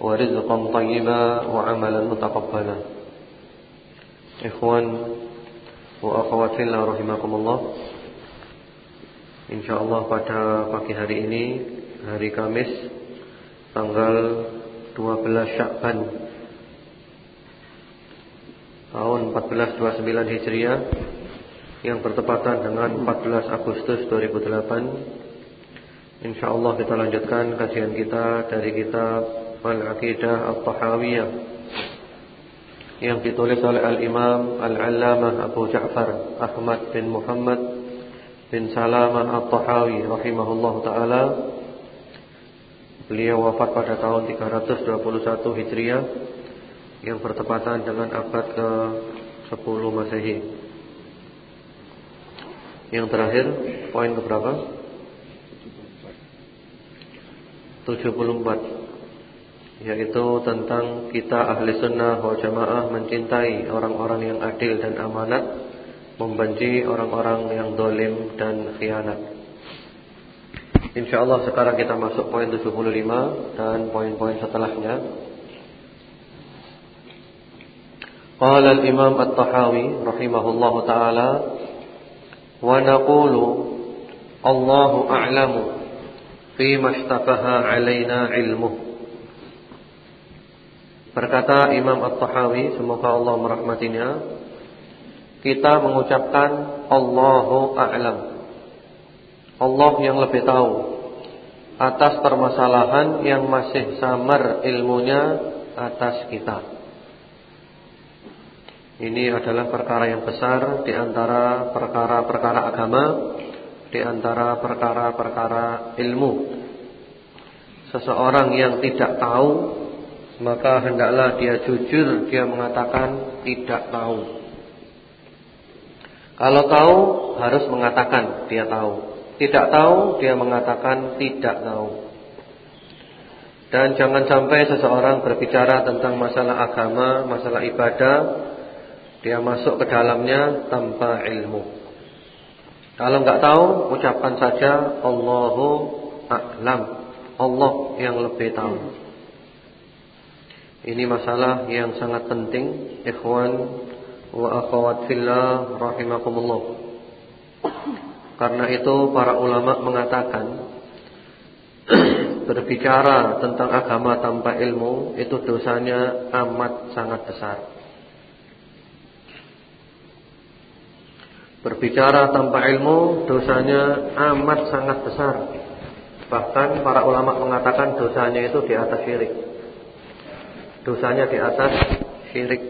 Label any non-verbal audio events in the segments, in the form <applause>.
ورزقا طيبا وعملا متقبلا إخوان وأخوات في الله رحمكم الله InsyaAllah pada pagi hari ini Hari Kamis Tanggal 12 Syakban Tahun 1429 Hijriah Yang bertepatan dengan 14 Agustus 2008 InsyaAllah kita lanjutkan kajian kita Dari kitab Al-Aqidah Al-Tahawiyah Yang ditulis oleh Al-Imam Al-Allamah Abu Ja'far Ahmad bin Muhammad bin Salamah At-Tahawi rahimahullah taala. Beliau wafat pada tahun 321 Hijriah yang bertepatan dengan abad ke-10 Masehi. Yang terakhir, poin ke berapa? 74 Yaitu tentang kita ahli sunnah wal jamaah mencintai orang-orang yang adil dan amanat Membenci orang-orang yang dolim dan khianat. InsyaAllah sekarang kita masuk poin 75 Dan poin-poin setelahnya. Qala al-imam at-tahawi Rahimahullahu ta'ala Wa naqulu Allahu a'lamu Fima ishtabaha alaina ilmuh Berkata Imam At-Tahawi Semoga Allah merahmatinya Kita mengucapkan Allahu a'lam. Allah yang lebih tahu Atas permasalahan yang masih samar ilmunya Atas kita. Ini adalah perkara yang besar Di antara perkara-perkara agama Di antara perkara-perkara ilmu. Seseorang yang tidak tahu Maka hendaklah dia jujur Dia mengatakan tidak tahu Kalau tahu harus mengatakan dia tahu Tidak tahu dia mengatakan tidak tahu Dan jangan sampai seseorang berbicara tentang masalah agama Masalah ibadah Dia masuk ke dalamnya tanpa ilmu kalau enggak tahu, ucapkan saja Allahu a'lam. Allah yang lebih tahu. Ini masalah yang sangat penting, ikhwan wa akhwat fillah rahimakumullah. Karena itu para ulama mengatakan <clears throat> berbicara tentang agama tanpa ilmu itu dosanya amat sangat besar. Berbicara tanpa ilmu dosanya amat sangat besar. Bahkan para ulama mengatakan dosanya itu di atas syirik. Dosanya di atas syirik.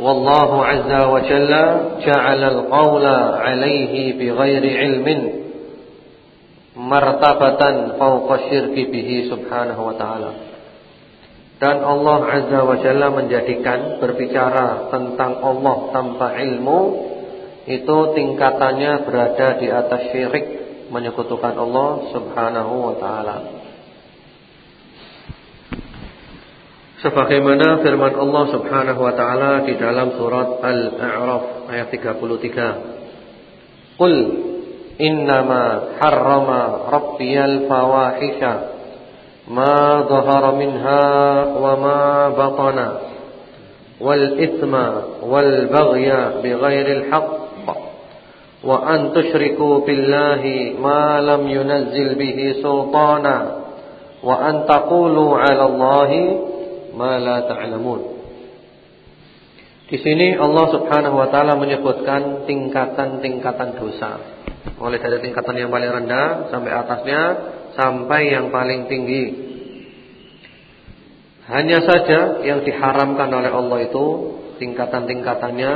Wallahu azza wa jalla ja'ala al-qawla 'alaihi bighairi ilmin martabatan fawqa syirki bihi subhanahu wa ta'ala. Dan Allah azza wa jalla menjadikan berbicara tentang Allah tanpa ilmu itu tingkatannya berada di atas syirik menyekutukan Allah Subhanahu wa taala. Sebagaimana firman Allah Subhanahu wa taala di dalam surat Al-A'raf ayat 33. Qul innama harrama rabbiyal fawahisha ma dhahara minha wa ma batana wal ithma wal baghya bighairil haqq وأن تشركوا بالله ما لم ينزل به سلطانا وأن تقولوا على الله ma la ta'lamun. Di sini Allah Subhanahu wa taala menyebutkan tingkatan-tingkatan dosa. Mulai dari tingkatan yang paling rendah sampai atasnya sampai yang paling tinggi. Hanya saja yang diharamkan oleh Allah itu tingkatan-tingkatannya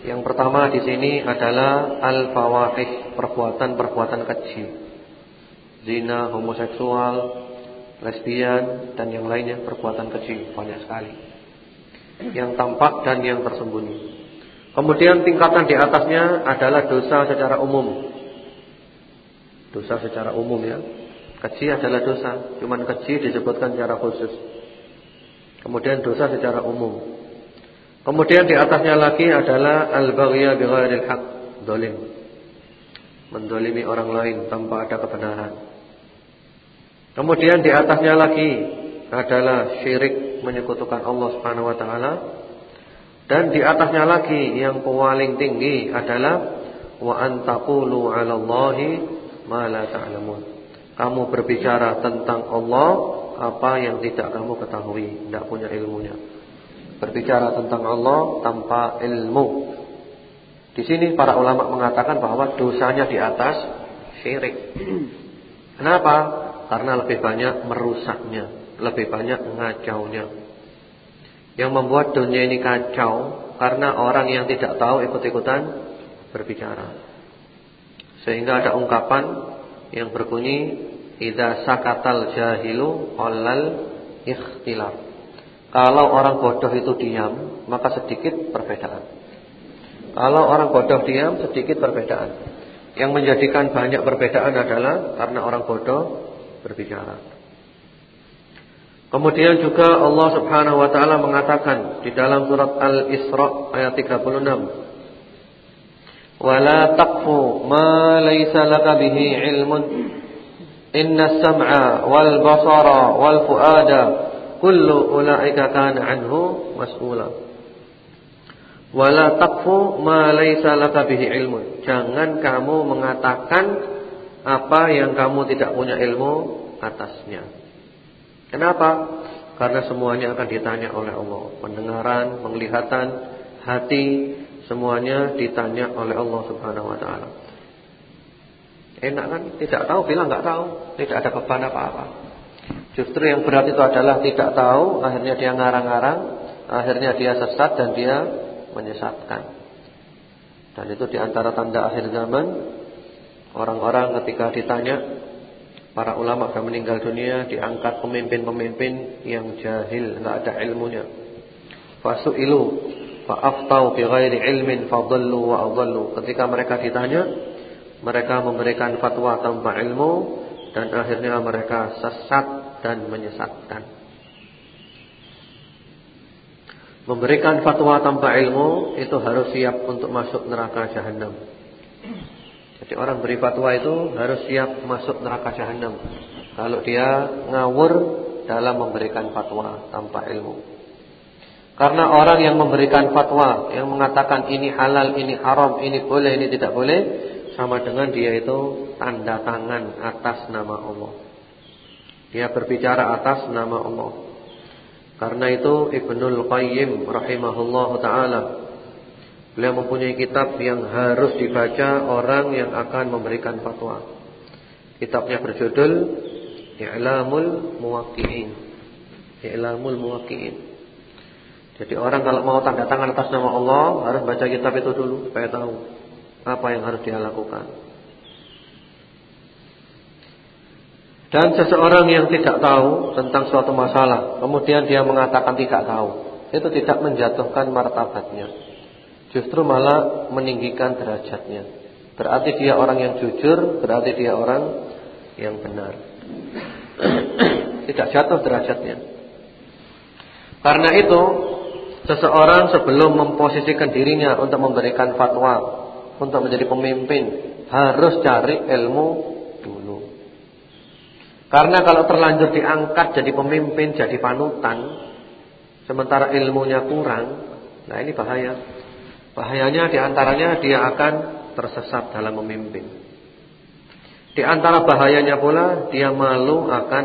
yang pertama di sini adalah al-fawahish, perbuatan-perbuatan kecil, Zina, homoseksual, lesbian dan yang lainnya perbuatan keji banyak sekali yang tampak dan yang tersembunyi. Kemudian tingkatan di atasnya adalah dosa secara umum. Dosa secara umum ya. Keji adalah dosa, cuman keji disebutkan secara khusus. Kemudian dosa secara umum. Kemudian di atasnya lagi adalah al-baghya bighairil haq, zalim. Mendolimi orang lain tanpa ada kebenaran. Kemudian di atasnya lagi adalah syirik menyekutukan Allah Subhanahu wa taala. Dan di atasnya lagi yang paling tinggi adalah wa antaqulu 'ala Allahi ma la ta'lamun. Kamu berbicara tentang Allah apa yang tidak kamu ketahui, tidak punya ilmunya. Berbicara tentang Allah tanpa ilmu. Di sini para ulama mengatakan bahwa dosanya di atas syirik. Kenapa? Karena lebih banyak merusaknya lebih banyak ngacaunya. Yang membuat dunia ini kacau karena orang yang tidak tahu ikut-ikutan berbicara. Sehingga ada ungkapan yang berbunyi idza sakatal jahilu qallal ikhtilaf. Kalau orang bodoh itu diam, maka sedikit perbedaan. Kalau orang bodoh diam, sedikit perbedaan. Yang menjadikan banyak perbedaan adalah karena orang bodoh berbicara. Kemudian juga Allah Subhanahu wa taala mengatakan di dalam surat Al-Isra ayat 36. Wala taqfu ma laysa laka bihi ilmun inna sam'a wal basara wal fuada kullu ulaika kana anhu mas'ula. Wala taqfu ma laysa laka bihi ilmun. Jangan kamu mengatakan apa yang kamu tidak punya ilmu atasnya. Kenapa? Karena semuanya akan ditanya oleh Allah. Pendengaran, penglihatan, hati, semuanya ditanya oleh Allah Subhanahu wa taala. Enak kan? Tidak tahu bilang enggak tahu, tidak ada beban apa-apa. Justru yang berat itu adalah tidak tahu, akhirnya dia ngarang-ngarang, akhirnya dia sesat dan dia menyesatkan. Dan itu di antara tanda akhir zaman Orang-orang ketika ditanya Para ulama sudah meninggal dunia diangkat pemimpin-pemimpin yang jahil, enggak ada ilmunya. Fasu'ilu fa'aftau bi ghairi ilmin fadallu wa adallu. Ketika mereka ditanya, mereka memberikan fatwa tanpa ilmu dan akhirnya mereka sesat dan menyesatkan. Memberikan fatwa tanpa ilmu itu harus siap untuk masuk neraka jahanam. Jadi orang beri fatwa itu harus siap masuk neraka jahanam. Kalau dia ngawur dalam memberikan fatwa tanpa ilmu. Karena orang yang memberikan fatwa yang mengatakan ini halal, ini haram, ini boleh, ini tidak boleh, sama dengan dia itu tanda tangan atas nama Allah. Dia berbicara atas nama Allah. Karena itu Ibnul Qayyim rahimahullahu taala Beliau mempunyai kitab yang harus dibaca orang yang akan memberikan fatwa. Kitabnya berjudul I'lamul Muwaqqi'in. I'lamul Muwaqqi'in. Jadi orang kalau mau tanda tangan atas nama Allah harus baca kitab itu dulu supaya tahu apa yang harus dia lakukan. Dan seseorang yang tidak tahu tentang suatu masalah, kemudian dia mengatakan tidak tahu, itu tidak menjatuhkan martabatnya. Justru malah meninggikan derajatnya. Berarti dia orang yang jujur, berarti dia orang yang benar. <clears throat> Tidak jatuh derajatnya. Karena itu, seseorang sebelum memposisikan dirinya untuk memberikan fatwa, untuk menjadi pemimpin, harus cari ilmu dulu. Karena kalau terlanjur diangkat jadi pemimpin, jadi panutan, sementara ilmunya kurang, nah ini bahaya. Bahayanya di antaranya dia akan tersesat dalam memimpin. Di antara bahayanya pula dia malu akan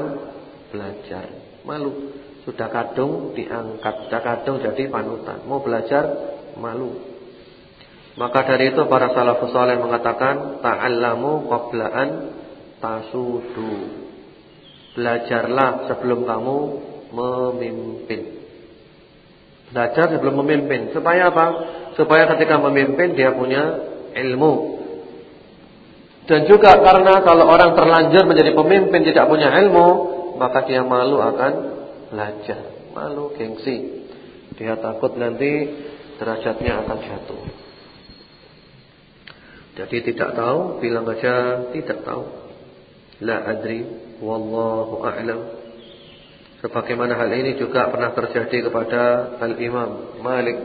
belajar. Malu. Sudah kadung diangkat, sudah kadung jadi panutan. Mau belajar malu. Maka dari itu para salafus saleh mengatakan ta'allamu qabla an tasudu. Belajarlah sebelum kamu memimpin. Belajar sebelum memimpin. Supaya apa? Supaya ketika memimpin dia punya ilmu. Dan juga karena kalau orang terlanjur menjadi pemimpin tidak punya ilmu, maka dia malu akan belajar. Malu, gengsi. Dia takut nanti derajatnya akan jatuh. Jadi tidak tahu, bilang aja tidak tahu. La adri, wallahu a'lam. Sebagaimana hal ini juga pernah terjadi kepada Al-Imam Malik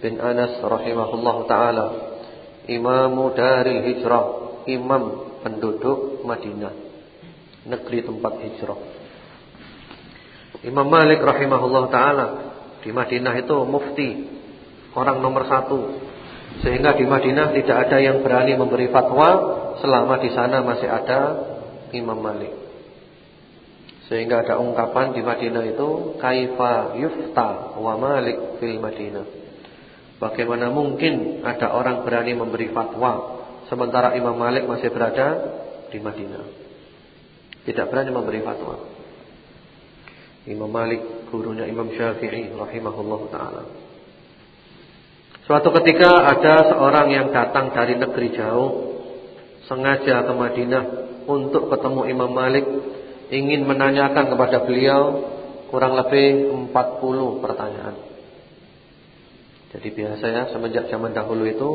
bin Anas rahimahullah taala, imamu dari hijrah, imam penduduk Madinah, negeri tempat hijrah. Imam Malik rahimahullah taala di Madinah itu mufti, orang nomor satu. Sehingga di Madinah tidak ada yang berani memberi fatwa selama di sana masih ada Imam Malik. Sehingga ada ungkapan di Madinah itu kaifa yufta wa Malik fil Madinah. Bagaimana mungkin ada orang berani memberi fatwa sementara Imam Malik masih berada di Madinah. Tidak berani memberi fatwa. Imam Malik gurunya Imam Syafi'i rahimahullah taala. Suatu ketika ada seorang yang datang dari negeri jauh sengaja ke Madinah untuk ketemu Imam Malik, ingin menanyakan kepada beliau kurang lebih 40 pertanyaan. Jadi biasa ya semenjak zaman dahulu itu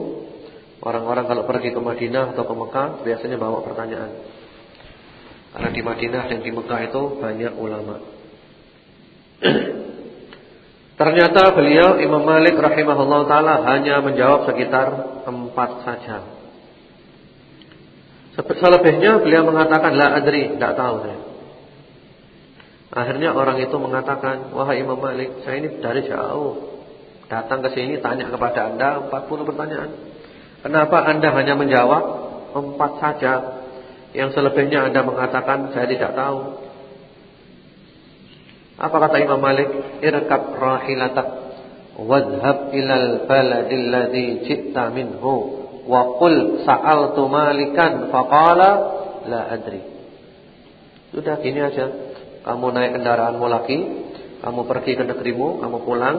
orang-orang kalau pergi ke Madinah atau ke Mekah biasanya bawa pertanyaan. Karena di Madinah dan di Mekah itu banyak ulama. <clears throat> Ternyata beliau Imam Malik rahimahullah taala hanya menjawab sekitar empat saja. Selebihnya beliau mengatakan la adri, tidak tahu saya. Akhirnya orang itu mengatakan, "Wahai Imam Malik, saya ini dari jauh datang ke sini tanya kepada Anda 40 pertanyaan. Kenapa Anda hanya menjawab empat saja? Yang selebihnya Anda mengatakan saya tidak tahu." Apa kata Imam Malik? Irkab rahilatak wadhhab ilal baladil ladzi minhu wa qul sa'altu malikan faqala la adri. Sudah gini aja. Kamu naik kendaraanmu lagi, kamu pergi ke negerimu, kamu pulang,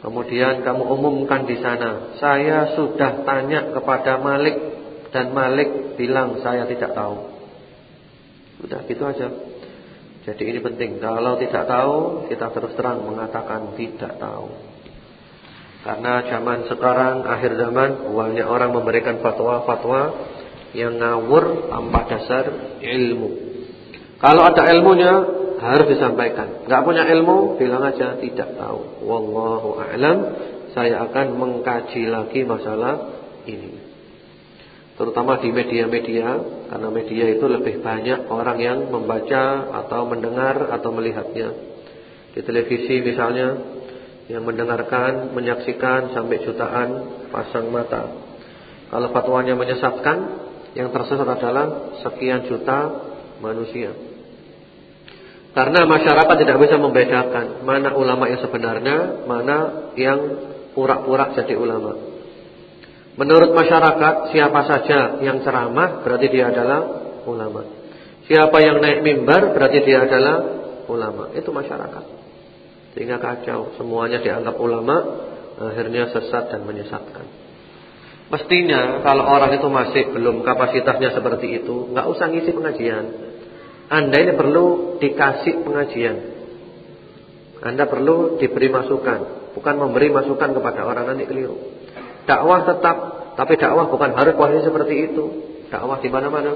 kemudian kamu umumkan di sana, saya sudah tanya kepada Malik dan Malik bilang saya tidak tahu. Sudah gitu aja. Jadi ini penting. Kalau tidak tahu, kita terus terang mengatakan tidak tahu. Karena zaman sekarang, akhir zaman, banyak orang memberikan fatwa-fatwa yang ngawur tanpa dasar ilmu. Kalau ada ilmunya, harus disampaikan. Gak punya ilmu, bilang aja tidak tahu. Wallahu a'lam. Saya akan mengkaji lagi masalah ini terutama di media-media karena media itu lebih banyak orang yang membaca atau mendengar atau melihatnya di televisi misalnya yang mendengarkan menyaksikan sampai jutaan pasang mata kalau fatwanya menyesatkan yang tersesat adalah sekian juta manusia karena masyarakat tidak bisa membedakan mana ulama yang sebenarnya mana yang pura-pura jadi ulama Menurut masyarakat siapa saja yang ceramah berarti dia adalah ulama. Siapa yang naik mimbar berarti dia adalah ulama. Itu masyarakat. Sehingga kacau, semuanya dianggap ulama, akhirnya sesat dan menyesatkan. Mestinya kalau orang itu masih belum kapasitasnya seperti itu, nggak usah ngisi pengajian. Anda ini perlu dikasih pengajian. Anda perlu diberi masukan, bukan memberi masukan kepada orang nanti keliru. Dakwah tetap, tapi dakwah bukan harus posisi seperti itu. Dakwah di mana-mana.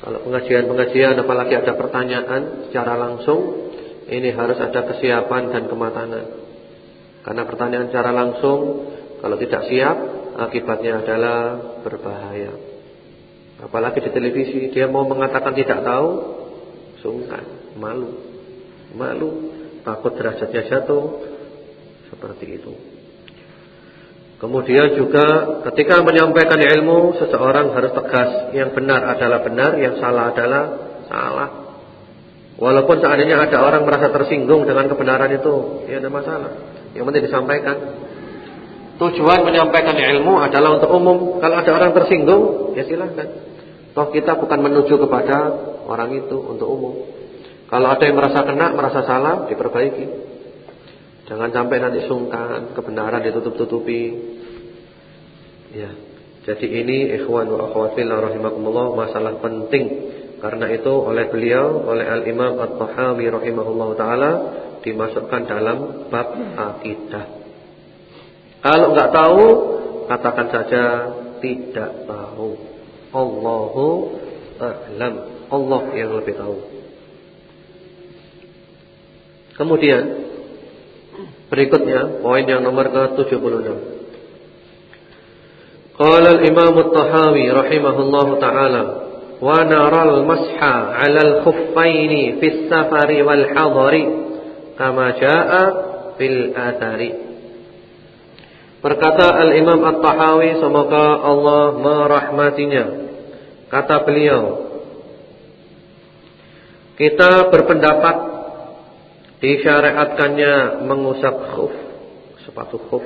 Kalau pengajian-pengajian apalagi ada pertanyaan secara langsung, ini harus ada kesiapan dan kematangan. Karena pertanyaan secara langsung kalau tidak siap, akibatnya adalah berbahaya. Apalagi di televisi dia mau mengatakan tidak tahu, sungkan, malu. Malu, takut derajatnya jatuh seperti itu. Kemudian juga ketika menyampaikan ilmu seseorang harus tegas Yang benar adalah benar Yang salah adalah salah Walaupun seandainya ada orang merasa tersinggung dengan kebenaran itu, ya ada masalah. Yang penting disampaikan. Tujuan menyampaikan ilmu adalah untuk umum. Kalau ada orang tersinggung, ya silahkan. Toh kita bukan menuju kepada orang itu untuk umum. Kalau ada yang merasa kena, merasa salah, diperbaiki. Jangan sampai nanti sungkan, kebenaran ditutup-tutupi. Ya. Jadi ini ikhwan wa akhwat rahimakumullah masalah penting. Karena itu oleh beliau, oleh Al-Imam At-Tahawi rahimahullah taala dimasukkan dalam bab akidah. Kalau enggak tahu, katakan saja tidak tahu. Allahu a'lam. Allah yang lebih tahu. Kemudian berikutnya poin yang nomor ke-76. Qala al-Imam At-Tahawi rahimahullahu taala wa naral masha 'ala al-khuffaini fi as-safari wal hadari kama jaa'a fil athari. Berkata Al-Imam At-Tahawi semoga Allah merahmatinya. Kata beliau, kita berpendapat disyariatkannya mengusap khuf, sepatu khuf.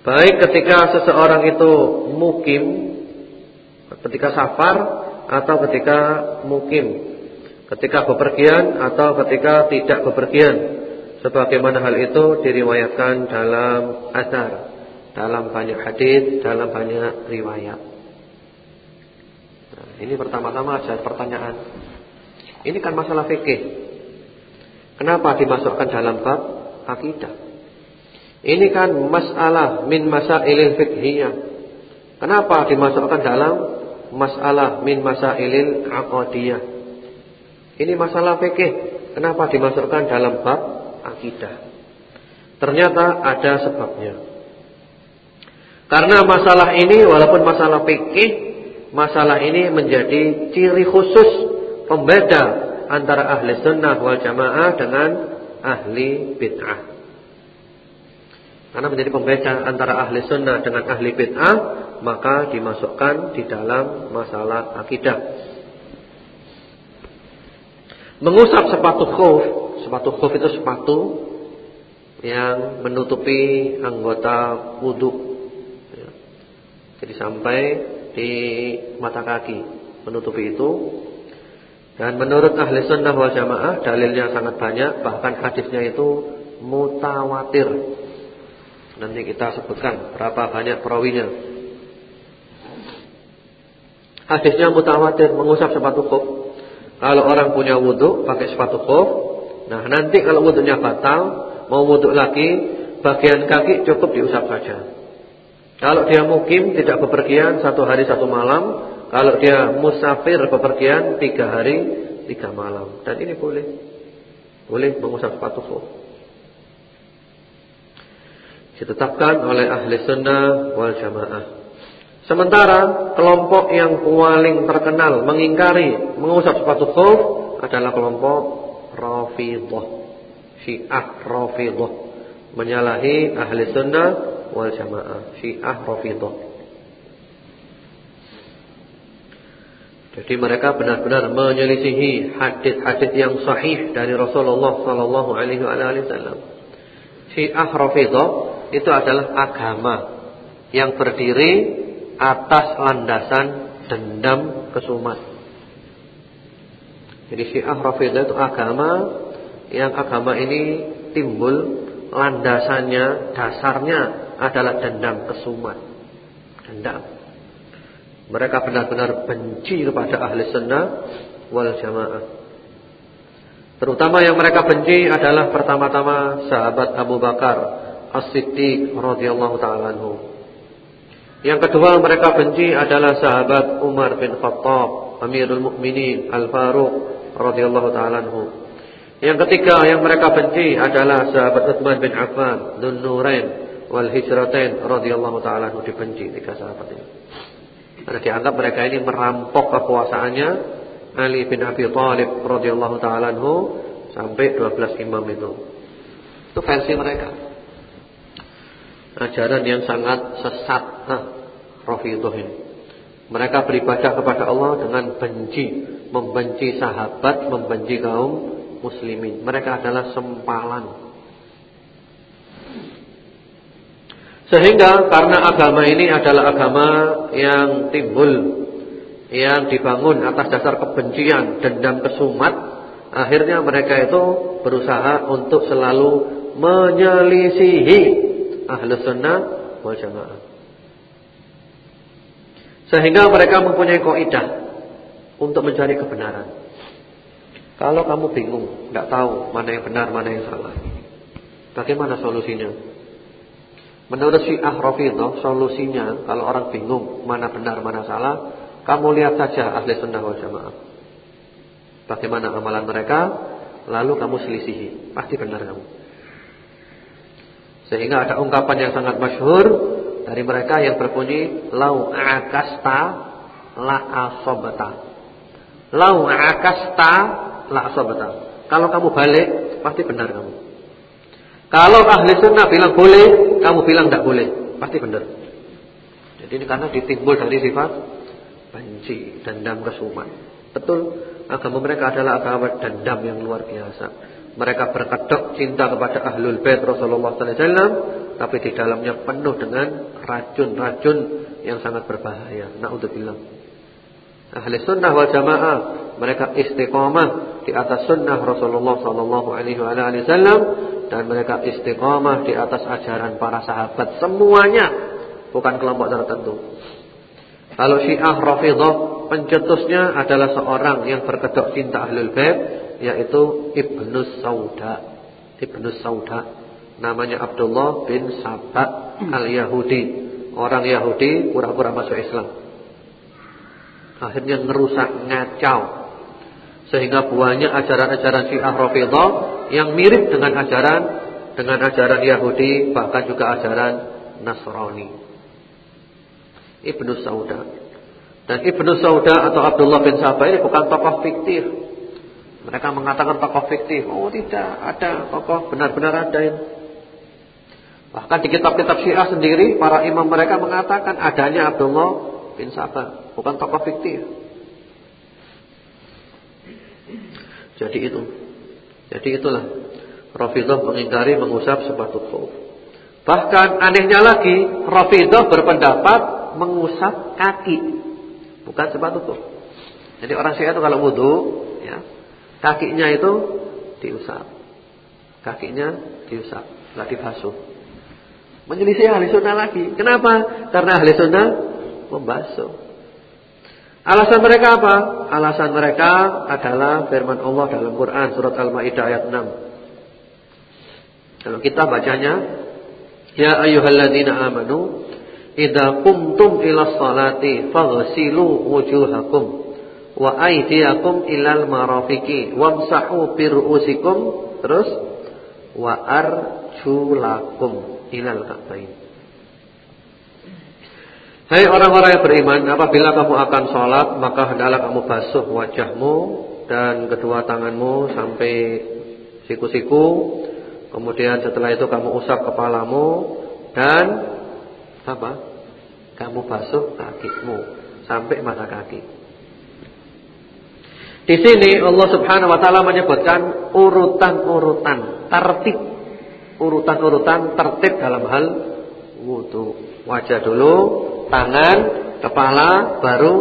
Baik ketika seseorang itu mukim, ketika safar atau ketika mukim, ketika bepergian atau ketika tidak bepergian. Sebagaimana hal itu diriwayatkan dalam asar, dalam banyak hadis, dalam banyak riwayat. Nah, ini pertama-tama ada pertanyaan. Ini kan masalah fikih. Kenapa dimasukkan dalam bab akidah? Ini kan masalah min masailil fikhiyah. Kenapa dimasukkan dalam masalah min masailil aqdiyah? Ini masalah fikih. Kenapa dimasukkan dalam bab akidah. Ternyata ada sebabnya. Karena masalah ini walaupun masalah fikih, masalah ini menjadi ciri khusus pembeda antara ahli sunnah wal jamaah dengan ahli bid'ah. Karena menjadi pembeda antara ahli sunnah dengan ahli bid'ah, maka dimasukkan di dalam masalah akidah. Mengusap sepatu khuf Sepatu khuf itu sepatu yang menutupi anggota wudhu. Ya. Jadi sampai di mata kaki menutupi itu. Dan menurut ahli sunnah wal jamaah dalilnya sangat banyak, bahkan hadisnya itu mutawatir. Nanti kita sebutkan berapa banyak perawinya. Hadisnya mutawatir mengusap sepatu khuf. Kalau orang punya wudhu pakai sepatu khuf, Nah nanti kalau wudhunya batal Mau wudhu lagi Bagian kaki cukup diusap saja. Kalau dia mukim tidak bepergian Satu hari satu malam. Kalau dia musafir bepergian Tiga hari tiga malam. Dan ini boleh. Boleh mengusap sepatu khuf Ditetapkan oleh ahli sunnah wal jamaah. Sementara kelompok yang paling terkenal Mengingkari mengusap sepatu khuf Adalah kelompok Rafidah Syiah Rafidah Menyalahi ahli sunnah wal jamaah Syiah Rafidah Jadi mereka benar-benar menyelisihi hadis-hadis yang sahih dari Rasulullah sallallahu alaihi wasallam. Syiah Rafidah itu adalah agama yang berdiri atas landasan dendam kesumat. Jadi Syiah Rafidah itu agama yang agama ini timbul landasannya, dasarnya adalah dendam kesumat. Dendam. Mereka benar-benar benci kepada ahli sunnah wal jamaah. Terutama yang mereka benci adalah pertama-tama sahabat Abu Bakar As-Siddiq radhiyallahu taala. Yang kedua mereka benci adalah sahabat Umar bin Khattab, Amirul Mukminin Al-Faruq radhiyallahu taala anhu. Yang ketiga yang mereka benci adalah sahabat Utsman bin Affan, Dzun Nurain wal Hijratain radhiyallahu taala anhu dibenci tiga sahabat ini. Karena dianggap mereka ini merampok kekuasaannya Ali bin Abi Thalib radhiyallahu taala anhu sampai 12 imam itu. Itu versi mereka. Ajaran yang sangat sesat, nah, Rafidhah ini. Mereka beribadah kepada Allah dengan benci, membenci sahabat, membenci kaum muslimin. Mereka adalah sempalan. Sehingga karena agama ini adalah agama yang timbul yang dibangun atas dasar kebencian, dendam kesumat, akhirnya mereka itu berusaha untuk selalu menyelisihi ahlu sunnah wal jamaah. Sehingga mereka mempunyai kaidah untuk mencari kebenaran. Kalau kamu bingung, tidak tahu mana yang benar, mana yang salah. Bagaimana solusinya? Menurut Syiah Rafidhah solusinya kalau orang bingung mana benar mana salah, kamu lihat saja ahli sunnah wal jamaah. Bagaimana amalan mereka, lalu kamu selisihi, pasti benar kamu. Sehingga ada ungkapan yang sangat masyhur dari mereka yang berbunyi lau akasta la asobata. Lau akasta la asobata. Kalau kamu balik, pasti benar kamu. Kalau ahli sunnah bilang boleh, kamu bilang tidak boleh, pasti benar. Jadi ini karena ditimbul dari sifat benci, dendam, kesumat. Betul, agama mereka adalah agama dendam yang luar biasa. Mereka berkedok cinta kepada ahlul bait Rasulullah sallallahu alaihi wasallam, tapi di dalamnya penuh dengan racun-racun yang sangat berbahaya. Nauzubillah. Ahli sunnah wal jamaah mereka istiqamah di atas sunnah Rasulullah sallallahu alaihi wasallam dan mereka istiqamah di atas ajaran para sahabat semuanya, bukan kelompok tertentu. Kalau Syiah Rafidhah pencetusnya adalah seorang yang berkedok cinta Ahlul Bait yaitu Ibnu Sauda. Ibnu Sauda namanya Abdullah bin Sabah Al-Yahudi. Orang Yahudi pura-pura masuk Islam. Akhirnya ngerusak ngacau sehingga buahnya ajaran-ajaran Syiah Rafidhah yang mirip dengan ajaran dengan ajaran Yahudi bahkan juga ajaran Nasrani. Ibnu Sauda. Dan Ibnu Sauda atau Abdullah bin Sabah ini bukan tokoh fiktif. Mereka mengatakan tokoh fiktif. Oh tidak, ada tokoh benar-benar ada ini. Bahkan di kitab-kitab Syiah sendiri para imam mereka mengatakan adanya Abdullah bin Sabah, bukan tokoh fiktif. Jadi itu. Jadi itulah Rafidah mengingkari mengusap sepatu khuf. Bahkan anehnya lagi, Rafidah berpendapat mengusap kaki, bukan sepatu khuf. Jadi orang Syiah itu kalau wudu, ya, kakinya itu diusap. Kakinya diusap, enggak dibasuh. Menyelisih ahli sunnah lagi. Kenapa? Karena ahli sunnah membasuh. Alasan mereka apa? Alasan mereka adalah firman Allah dalam Quran surat Al-Maidah ayat 6. Kalau kita bacanya, ya ayyuhalladzina amanu idza qumtum ila sholati faghsilu wujuhakum wa aydiyakum ilal marafiqi wamsahu birusikum terus wa arjulakum ilal ka'bain. Hai orang-orang yang beriman, apabila kamu akan sholat, maka hendaklah kamu basuh wajahmu dan kedua tanganmu sampai siku-siku. Kemudian setelah itu kamu usap kepalamu dan apa? Kamu basuh kakimu sampai mata kaki. Di sini Allah Subhanahu wa taala menyebutkan urutan-urutan, tertib. Urutan-urutan tertib dalam hal wudu. Wajah dulu, tangan, kepala, baru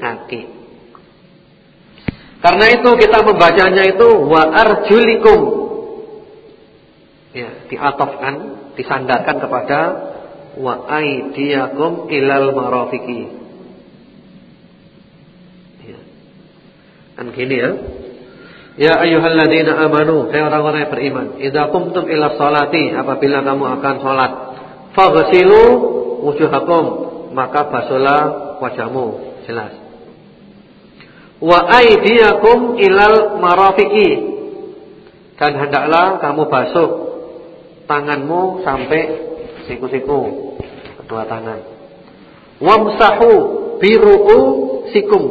kaki. Karena itu kita membacanya itu wa arjulikum. Ya, diatofkan, disandarkan kepada wa aidiyakum ilal marafiqi. Ya. Kan gini ya. Ya ayyuhalladzina amanu, hai orang-orang yang beriman, idza qumtum ila sholati, apabila kamu akan salat, faghsilu wujuhakum, maka basuhlah wajahmu, jelas. Wa aydiyakum ilal marafiqi. Dan hendaklah kamu basuh tanganmu sampai siku-siku, kedua tangan. Wamsahu biru'u sikum.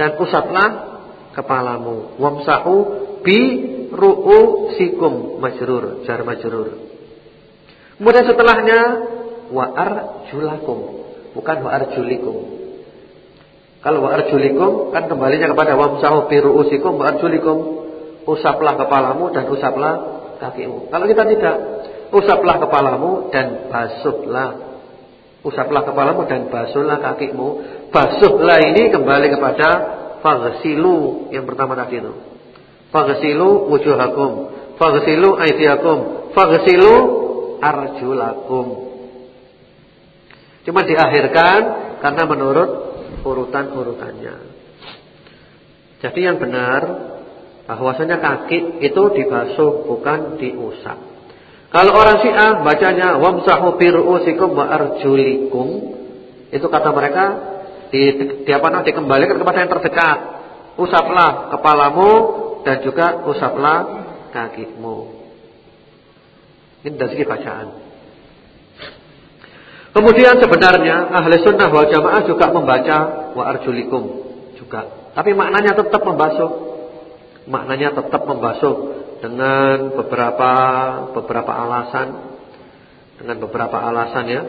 Dan usaplah kepalamu. Wamsahu bi ru'u sikum majrur, jar majrur. Kemudian setelahnya wa arjulakum bukan wa arjulikum. Kalau wa arjulikum kan kembalinya kepada wamsahu bi ru'usikum wa arjulikum. Usaplah kepalamu dan usaplah kakimu. Kalau kita tidak, usaplah kepalamu dan basuhlah. Usaplah kepalamu dan basuhlah kakimu. Basuhlah ini kembali kepada faghsilu yang pertama tadi itu. Faghsilu wujuhakum, faghsilu aydiyakum, faghsilu arjulakum. Cuma diakhirkan karena menurut urutan-urutannya. Jadi yang benar bahwasanya kaki itu dibasuh bukan diusap. Kalau orang Syiah bacanya wamsahu bi ru'usikum wa arjulikum itu kata mereka di, di apa namanya dikembalikan kepada yang terdekat. Usaplah kepalamu dan juga usaplah kakimu. Ini dari segi bacaan. Kemudian sebenarnya ahli sunnah wal jamaah juga membaca wa arjulikum juga. Tapi maknanya tetap membasuh. Maknanya tetap membasuh dengan beberapa beberapa alasan. Dengan beberapa alasan ya.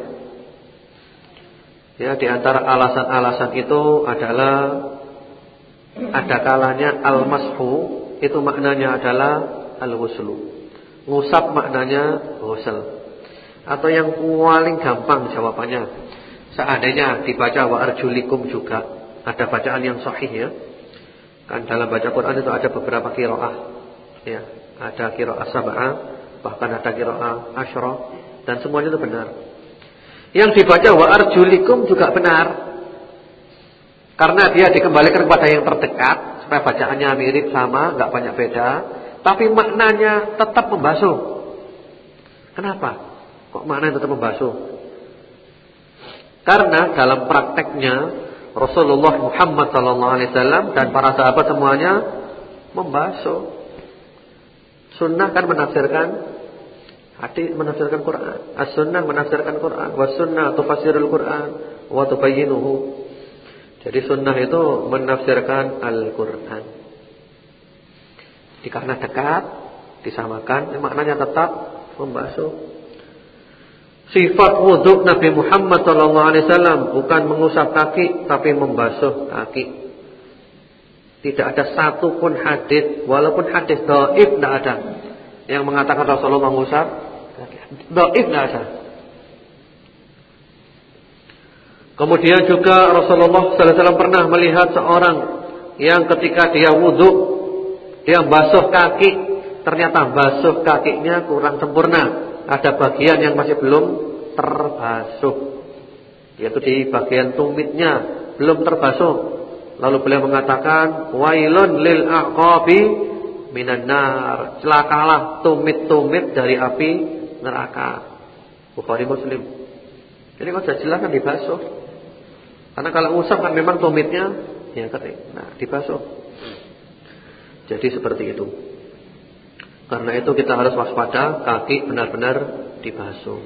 Ya, di antara alasan-alasan itu adalah ada kalanya al-mashu itu maknanya adalah al-ghuslu. Ngusap maknanya ghusl. Atau yang paling gampang jawabannya. Seandainya dibaca wa arjulikum juga. Ada bacaan yang sahih ya. Kan dalam baca Quran itu ada beberapa kiroah ya, Ada kiroah sab'ah Bahkan ada kiroah asyra Dan semuanya itu benar Yang dibaca wa arjulikum juga benar Karena dia dikembalikan kepada yang terdekat Supaya bacaannya mirip sama nggak banyak beda Tapi maknanya tetap membasuh Kenapa? Kok mana yang tetap membasuh? Karena dalam prakteknya Rasulullah Muhammad wasallam dan para sahabat semuanya membasuh. Sunnah kan menafsirkan hadis menafsirkan Quran. As-sunnah menafsirkan Quran. Was sunnah tufassirul Quran wa tubayyinuhu. Jadi sunnah itu menafsirkan Al-Quran. Karena dekat disamakan, maknanya tetap membasuh. Sifat wudhu Nabi Muhammad SAW bukan mengusap kaki tapi membasuh kaki. Tidak ada satu pun hadis, walaupun hadis dhaif tidak ada yang mengatakan Rasulullah mengusap tidak ada. Kemudian juga Rasulullah SAW pernah melihat seorang yang ketika dia wudhu dia basuh kaki, ternyata basuh kakinya kurang sempurna ada bagian yang masih belum terbasuh. Yaitu di bagian tumitnya belum terbasuh. Lalu beliau mengatakan, "Wailun lil aqabi minan nar." Celakalah tumit-tumit dari api neraka. Bukhari Muslim. Jadi kalau jelas kan dibasuh. Karena kalau usap kan memang tumitnya ya ketik. Nah, dibasuh. Jadi seperti itu. Karena itu kita harus waspada kaki benar-benar dibasuh.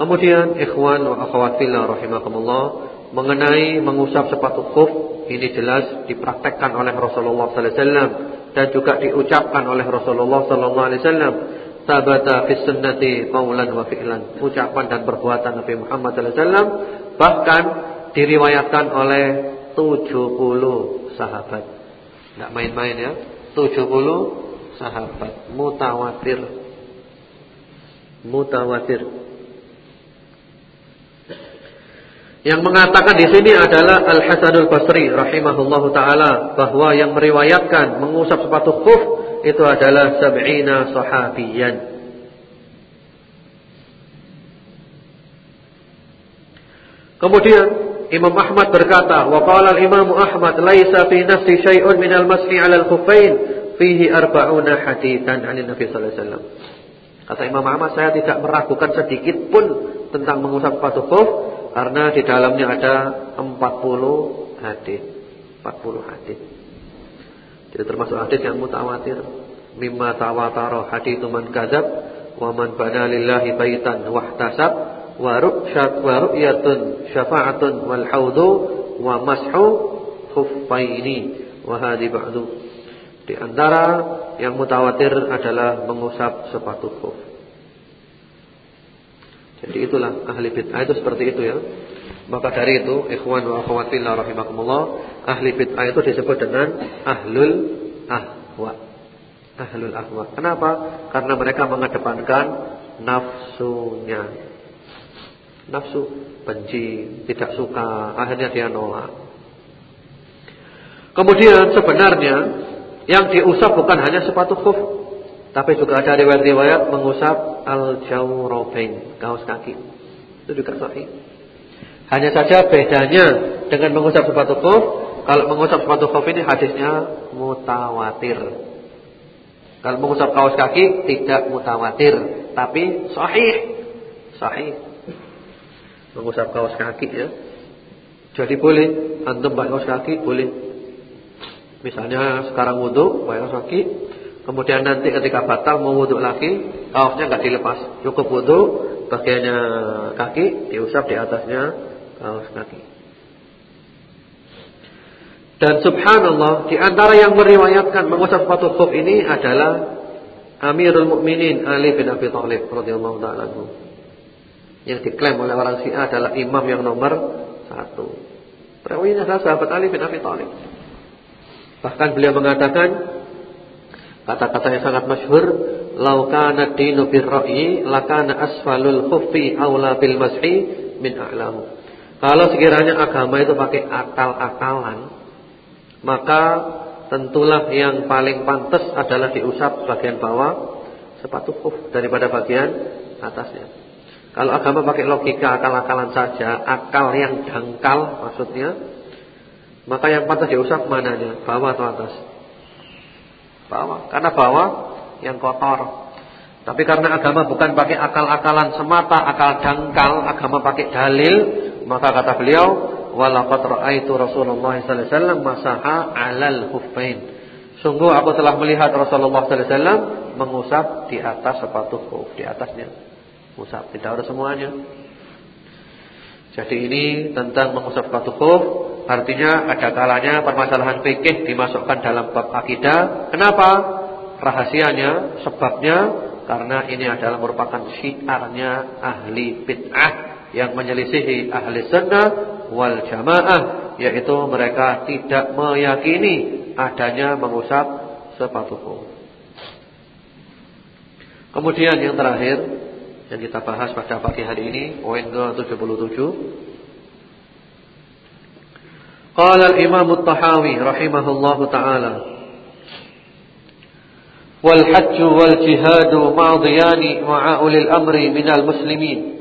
Kemudian ikhwan wa akhwat fillah rahimakumullah mengenai mengusap sepatu khuf ini jelas dipraktekkan oleh Rasulullah sallallahu alaihi wasallam dan juga diucapkan oleh Rasulullah sallallahu alaihi wasallam sabata fis sunnati qaulan wa fi'lan ucapan dan perbuatan Nabi Muhammad sallallahu alaihi wasallam bahkan diriwayatkan oleh 70 sahabat. Enggak main-main ya. 70 sahabat mutawatir mutawatir yang mengatakan di sini adalah Al Hasanul Basri rahimahullahu taala bahwa yang meriwayatkan mengusap sepatu khuf itu adalah sab'ina sahabiyan. Kemudian Imam Ahmad berkata, wa qala al-Imam Ahmad laisa fi nafsi syai'un min al-masni 'ala al-khuffain fihi arba'una haditsan 'an Nabi sallallahu alaihi wasallam. Kata Imam Ahmad, saya tidak meragukan sedikit pun tentang mengusap sepatu khuf karena di dalamnya ada 40 hadis. 40 hadis. Jadi termasuk hadis yang mutawatir. Mimma tawatara haditsu man kadzab wa man bana lillahi baitan wahtasab wa ru'syat wa ru'yatun syafa'atun wal haudhu wa mashu khuffaini wa hadhi ba'du di antara yang mutawatir adalah mengusap sepatu khuf. Jadi itulah ahli bid'ah itu seperti itu ya. Maka dari itu, ikhwan wa akhwat fillah rahimakumullah, ahli bid'ah itu disebut dengan ahlul ahwa. Ahlul ahwa. Kenapa? Karena mereka mengedepankan nafsunya. Nafsu benci, tidak suka, akhirnya dia nolak. Kemudian sebenarnya yang diusap bukan hanya sepatu khuf, tapi juga ada riwayat-riwayat mengusap al-jawrabain, kaos kaki. Itu juga sahih. Hanya saja bedanya dengan mengusap sepatu khuf, kalau mengusap sepatu khuf ini hadisnya mutawatir. Kalau mengusap kaos kaki tidak mutawatir, tapi sahih. Sahih. Mengusap kaos kaki ya. Jadi boleh antum pakai kaos kaki boleh. Misalnya sekarang wudu pakai kaos kaki, kemudian nanti ketika batal mau wudu lagi, kaosnya enggak dilepas. Cukup wudu, bagiannya kaki diusap di atasnya kaos kaki. Dan subhanallah di antara yang meriwayatkan mengusap sepatu khuf ini adalah Amirul Mukminin Ali bin Abi Thalib radhiyallahu taala Yang diklaim oleh orang Syiah adalah imam yang nomor satu. Perawinya adalah sahabat Ali bin Abi Thalib. Bahkan beliau mengatakan kata-kata yang sangat masyhur, "Lau kana dinu birra'yi lakana asfalul khuffi aula bil mashi min a'lahu." Kalau sekiranya agama itu pakai akal-akalan, maka tentulah yang paling pantas adalah diusap bagian bawah sepatu kuf daripada bagian atasnya. Kalau agama pakai logika akal-akalan saja, akal yang dangkal maksudnya, maka yang pantas diusap mananya, bawah atau atas? Bawah, karena bawah yang kotor. Tapi karena agama bukan pakai akal-akalan semata, akal dangkal, agama pakai dalil, maka kata beliau, "Walaqad ra'aitu Rasulullah sallallahu alaihi wasallam masaha 'alal khuffain." Sungguh aku telah melihat Rasulullah sallallahu alaihi mengusap di atas sepatu khuf, di atasnya. Usap, tidak harus semuanya. Jadi ini tentang mengusap sepatu khuf, artinya ada kalanya permasalahan fikih dimasukkan dalam bab akidah. Kenapa? Rahasianya, sebabnya karena ini adalah merupakan syiarnya ahli bid'ah yang menyelisihi ahli sunnah wal jamaah yaitu mereka tidak meyakini adanya mengusap sepatu kaki. Kemudian yang terakhir yang kita bahas pada pagi hari ini poin ke-77 Qala al-Imam At-Tahawi rahimahullahu taala Wal hajj wal jihad ma'diyani ma'a ulil amri minal muslimin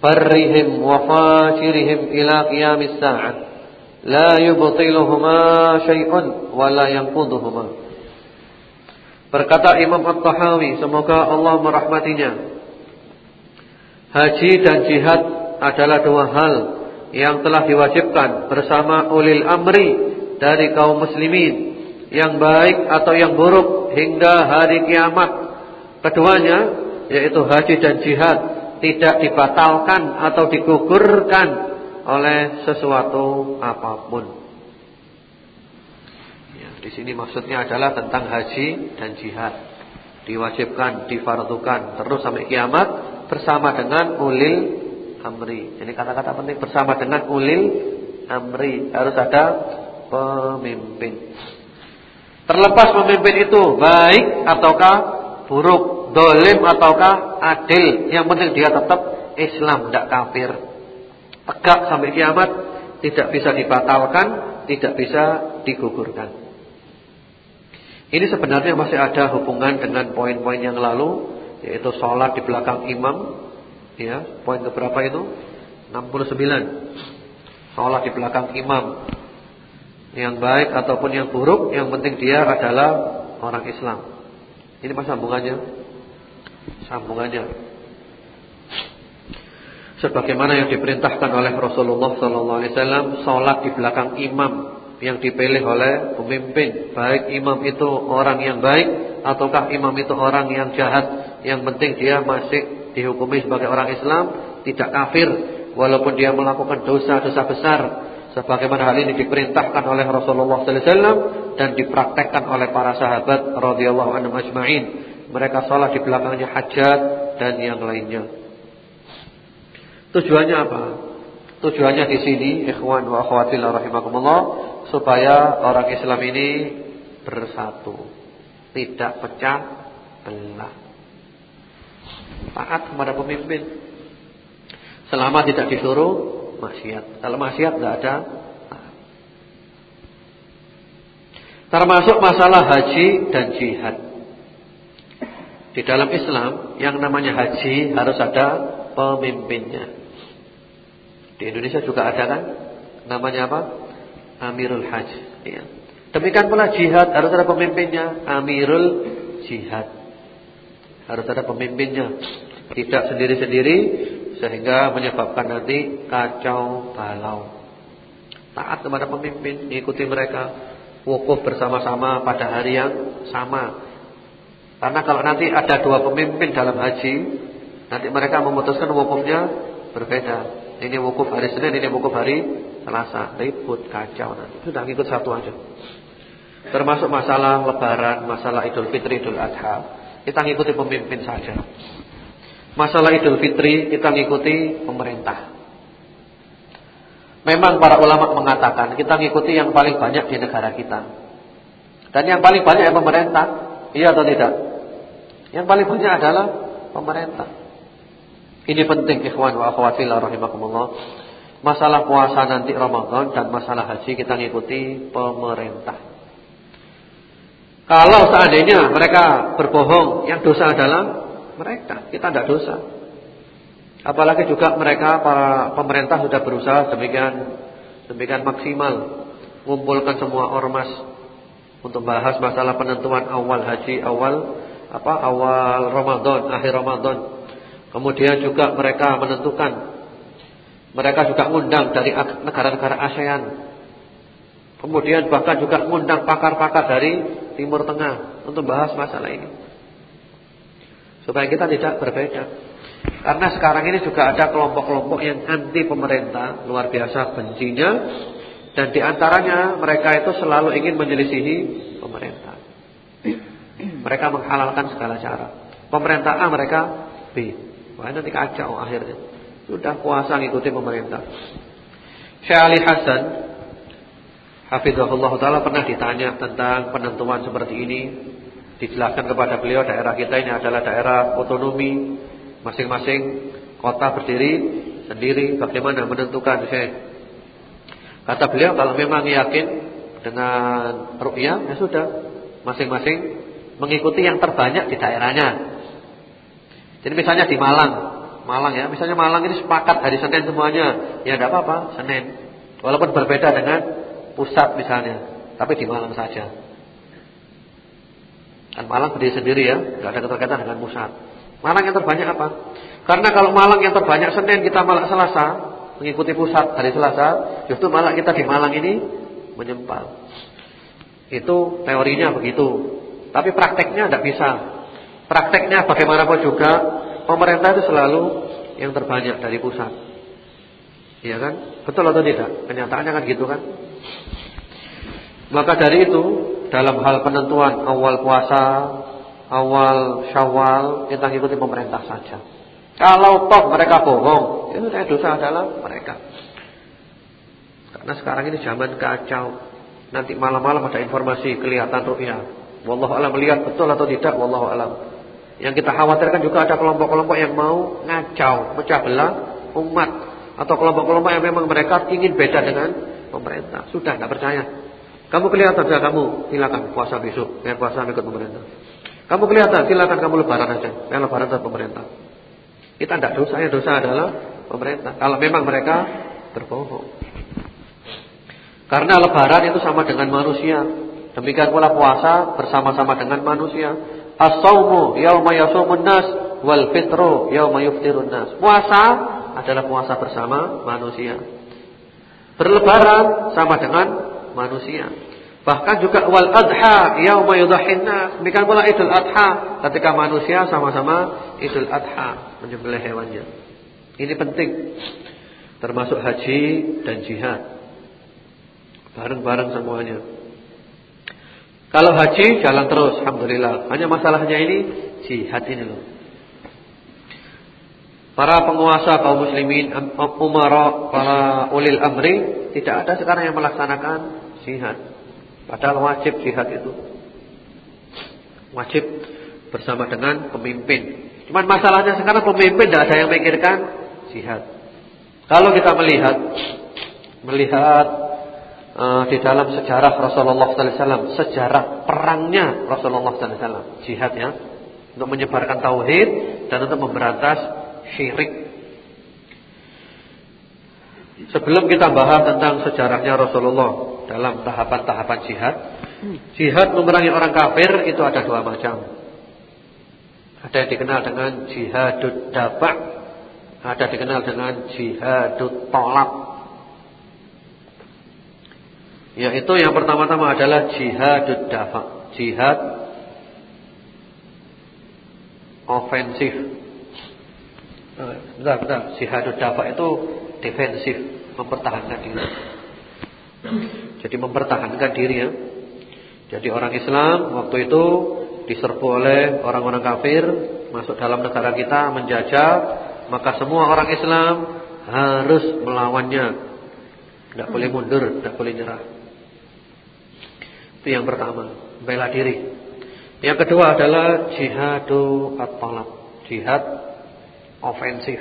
برهم وفاجرهم إلى قيام الساعة لا يبطلهما شيء ولا ينقضهما Berkata Imam At-Tahawi Semoga Allah merahmatinya Haji dan jihad adalah dua hal yang telah diwajibkan Bersama ulil amri Dari kaum muslimin Yang baik atau yang buruk Hingga hari kiamat Keduanya Yaitu haji dan jihad tidak dibatalkan atau digugurkan oleh sesuatu apa pun. Ya, di sini maksudnya adalah tentang haji dan jihad. Diwajibkan, difardukan terus sampai kiamat bersama dengan ulil amri. Ini kata-kata penting bersama dengan ulil amri. Harus ada pemimpin. Terlepas pemimpin itu baik ataukah buruk dolim ataukah adil. Yang penting dia tetap Islam, tidak kafir. Tegak sampai kiamat, tidak bisa dibatalkan, tidak bisa digugurkan. Ini sebenarnya masih ada hubungan dengan poin-poin yang lalu, yaitu sholat di belakang imam. Ya, poin keberapa itu? 69. Sholat di belakang imam. Yang baik ataupun yang buruk, yang penting dia adalah orang Islam. Ini pas sambungannya sambungannya. Sebagaimana yang diperintahkan oleh Rasulullah sallallahu alaihi wasallam salat di belakang imam yang dipilih oleh pemimpin, baik imam itu orang yang baik ataukah imam itu orang yang jahat, yang penting dia masih dihukumi sebagai orang Islam, tidak kafir walaupun dia melakukan dosa-dosa besar sebagaimana hal ini diperintahkan oleh Rasulullah sallallahu alaihi wasallam dan dipraktekkan oleh para sahabat radhiyallahu anhum ajma'in mereka sholat di belakangnya hajat dan yang lainnya. Tujuannya apa? Tujuannya di sini ikhwan wa akhwati rahimakumullah supaya orang Islam ini bersatu, tidak pecah belah. Taat kepada pemimpin. Selama tidak disuruh maksiat. Kalau maksiat tidak ada Termasuk masalah haji dan jihad. Di dalam Islam yang namanya haji harus ada pemimpinnya. Di Indonesia juga ada kan? Namanya apa? Amirul Hajj. Ya. Demikian pula jihad harus ada pemimpinnya, Amirul Jihad. Harus ada pemimpinnya. Tidak sendiri-sendiri sehingga menyebabkan nanti kacau balau. Taat kepada pemimpin, ikuti mereka, wukuf bersama-sama pada hari yang sama. Karena kalau nanti ada dua pemimpin dalam haji, nanti mereka memutuskan wukufnya berbeda. Ini wukuf hari Senin, ini wukuf hari Selasa. Ribut, kacau nanti. Sudah ngikut satu aja. Termasuk masalah lebaran, masalah Idul Fitri, Idul Adha. Kita ngikuti pemimpin saja. Masalah Idul Fitri kita ngikuti pemerintah. Memang para ulama mengatakan kita ngikuti yang paling banyak di negara kita. Dan yang paling banyak yang pemerintah. Iya atau tidak? Yang paling banyak adalah pemerintah. Ini penting ikhwan wa akhwat fillah rahimakumullah. Masalah puasa nanti Ramadan dan masalah haji kita ngikuti pemerintah. Kalau seandainya mereka berbohong, yang dosa adalah mereka. Kita tidak dosa. Apalagi juga mereka para pemerintah sudah berusaha demikian demikian maksimal mengumpulkan semua ormas untuk bahas masalah penentuan awal haji, awal apa awal Ramadan, akhir Ramadan. Kemudian juga mereka menentukan mereka juga mengundang dari negara-negara ASEAN. Kemudian bahkan juga mengundang pakar-pakar dari Timur Tengah untuk bahas masalah ini. Supaya kita tidak berbeda. Karena sekarang ini juga ada kelompok-kelompok yang anti pemerintah, luar biasa bencinya dan di antaranya mereka itu selalu ingin menyelisihi pemerintah. Mereka menghalalkan segala cara. Pemerintah A mereka B. Wah nanti kacau akhirnya. Sudah puasa ngikuti pemerintah. Syekh Ali Hasan Hafizahullah Ta'ala pernah ditanya tentang penentuan seperti ini Dijelaskan kepada beliau daerah kita ini adalah daerah otonomi Masing-masing kota berdiri sendiri Bagaimana menentukan Syekh Kata beliau kalau memang yakin Dengan rupiah ya sudah Masing-masing mengikuti yang terbanyak di daerahnya Jadi misalnya di Malang Malang ya. Misalnya Malang ini sepakat hari Senin semuanya, ya tidak apa-apa, Senin. Walaupun berbeda dengan pusat misalnya, tapi di Malang saja. Dan Malang berdiri sendiri ya, tidak ada keterkaitan dengan pusat. Malang yang terbanyak apa? Karena kalau Malang yang terbanyak Senin kita malah Selasa, mengikuti pusat hari Selasa, justru malah kita di Malang ini menyempal. Itu teorinya begitu. Tapi prakteknya tidak bisa. Prakteknya bagaimanapun juga Pemerintah itu selalu yang terbanyak dari pusat. Iya kan? Betul atau tidak? Kenyataannya kan gitu kan? Maka dari itu dalam hal penentuan awal puasa, awal Syawal, kita ikuti pemerintah saja. Kalau toh mereka bohong, itu saya dosa adalah mereka. Karena sekarang ini zaman kacau. Nanti malam-malam ada informasi kelihatan rupiah. Wallahu alam melihat betul atau tidak, wallahu alam. Yang kita khawatirkan juga ada kelompok-kelompok yang mau ngacau, pecah belah umat atau kelompok-kelompok yang memang mereka ingin beda dengan pemerintah. Sudah tidak percaya. Kamu kelihatan saja kamu silakan puasa besok, yang puasa ikut pemerintah. Kamu kelihatan silakan kamu lebaran aja, yang lebaran sama pemerintah. Kita tidak dosa, yang dosa adalah pemerintah. Kalau memang mereka berbohong. Karena lebaran itu sama dengan manusia. Demikian pula puasa bersama-sama dengan manusia. As-saumu yauma yasumun nas wal fitru yauma yuftirun nas. Puasa adalah puasa bersama manusia. Berlebaran sama dengan manusia. Bahkan juga wal adha yauma yudhhin. Demikian pula Idul Adha ketika manusia sama-sama Idul Adha menyembelih hewannya. Ini penting. Termasuk haji dan jihad. Bareng-bareng semuanya. Kalau haji jalan terus, alhamdulillah. Hanya masalahnya ini jihad ini loh. Para penguasa kaum muslimin, umara, para ulil amri tidak ada sekarang yang melaksanakan jihad. Padahal wajib jihad itu. Wajib bersama dengan pemimpin. Cuman masalahnya sekarang pemimpin tidak ada yang memikirkan jihad. Kalau kita melihat melihat uh, di dalam sejarah Rasulullah sallallahu alaihi wasallam, sejarah perangnya Rasulullah sallallahu alaihi wasallam, jihad ya, untuk menyebarkan tauhid dan untuk memberantas syirik. Sebelum kita bahas tentang sejarahnya Rasulullah dalam tahapan-tahapan jihad, jihad memerangi orang kafir itu ada dua macam. Ada yang dikenal dengan jihadud dafa, ada dikenal dengan jihadut tolak. Yaitu yang pertama-tama adalah jihadud dafa, jihad ofensif. Bentar, bentar. Jihadud dafa itu defensif, mempertahankan diri. Jadi mempertahankan diri ya. Jadi orang Islam waktu itu diserbu oleh orang-orang kafir masuk dalam negara kita menjajah, maka semua orang Islam harus melawannya. Tidak boleh mundur, tidak boleh nyerah. Itu yang pertama, bela diri. Yang kedua adalah jihadu at-talab, jihad ofensif.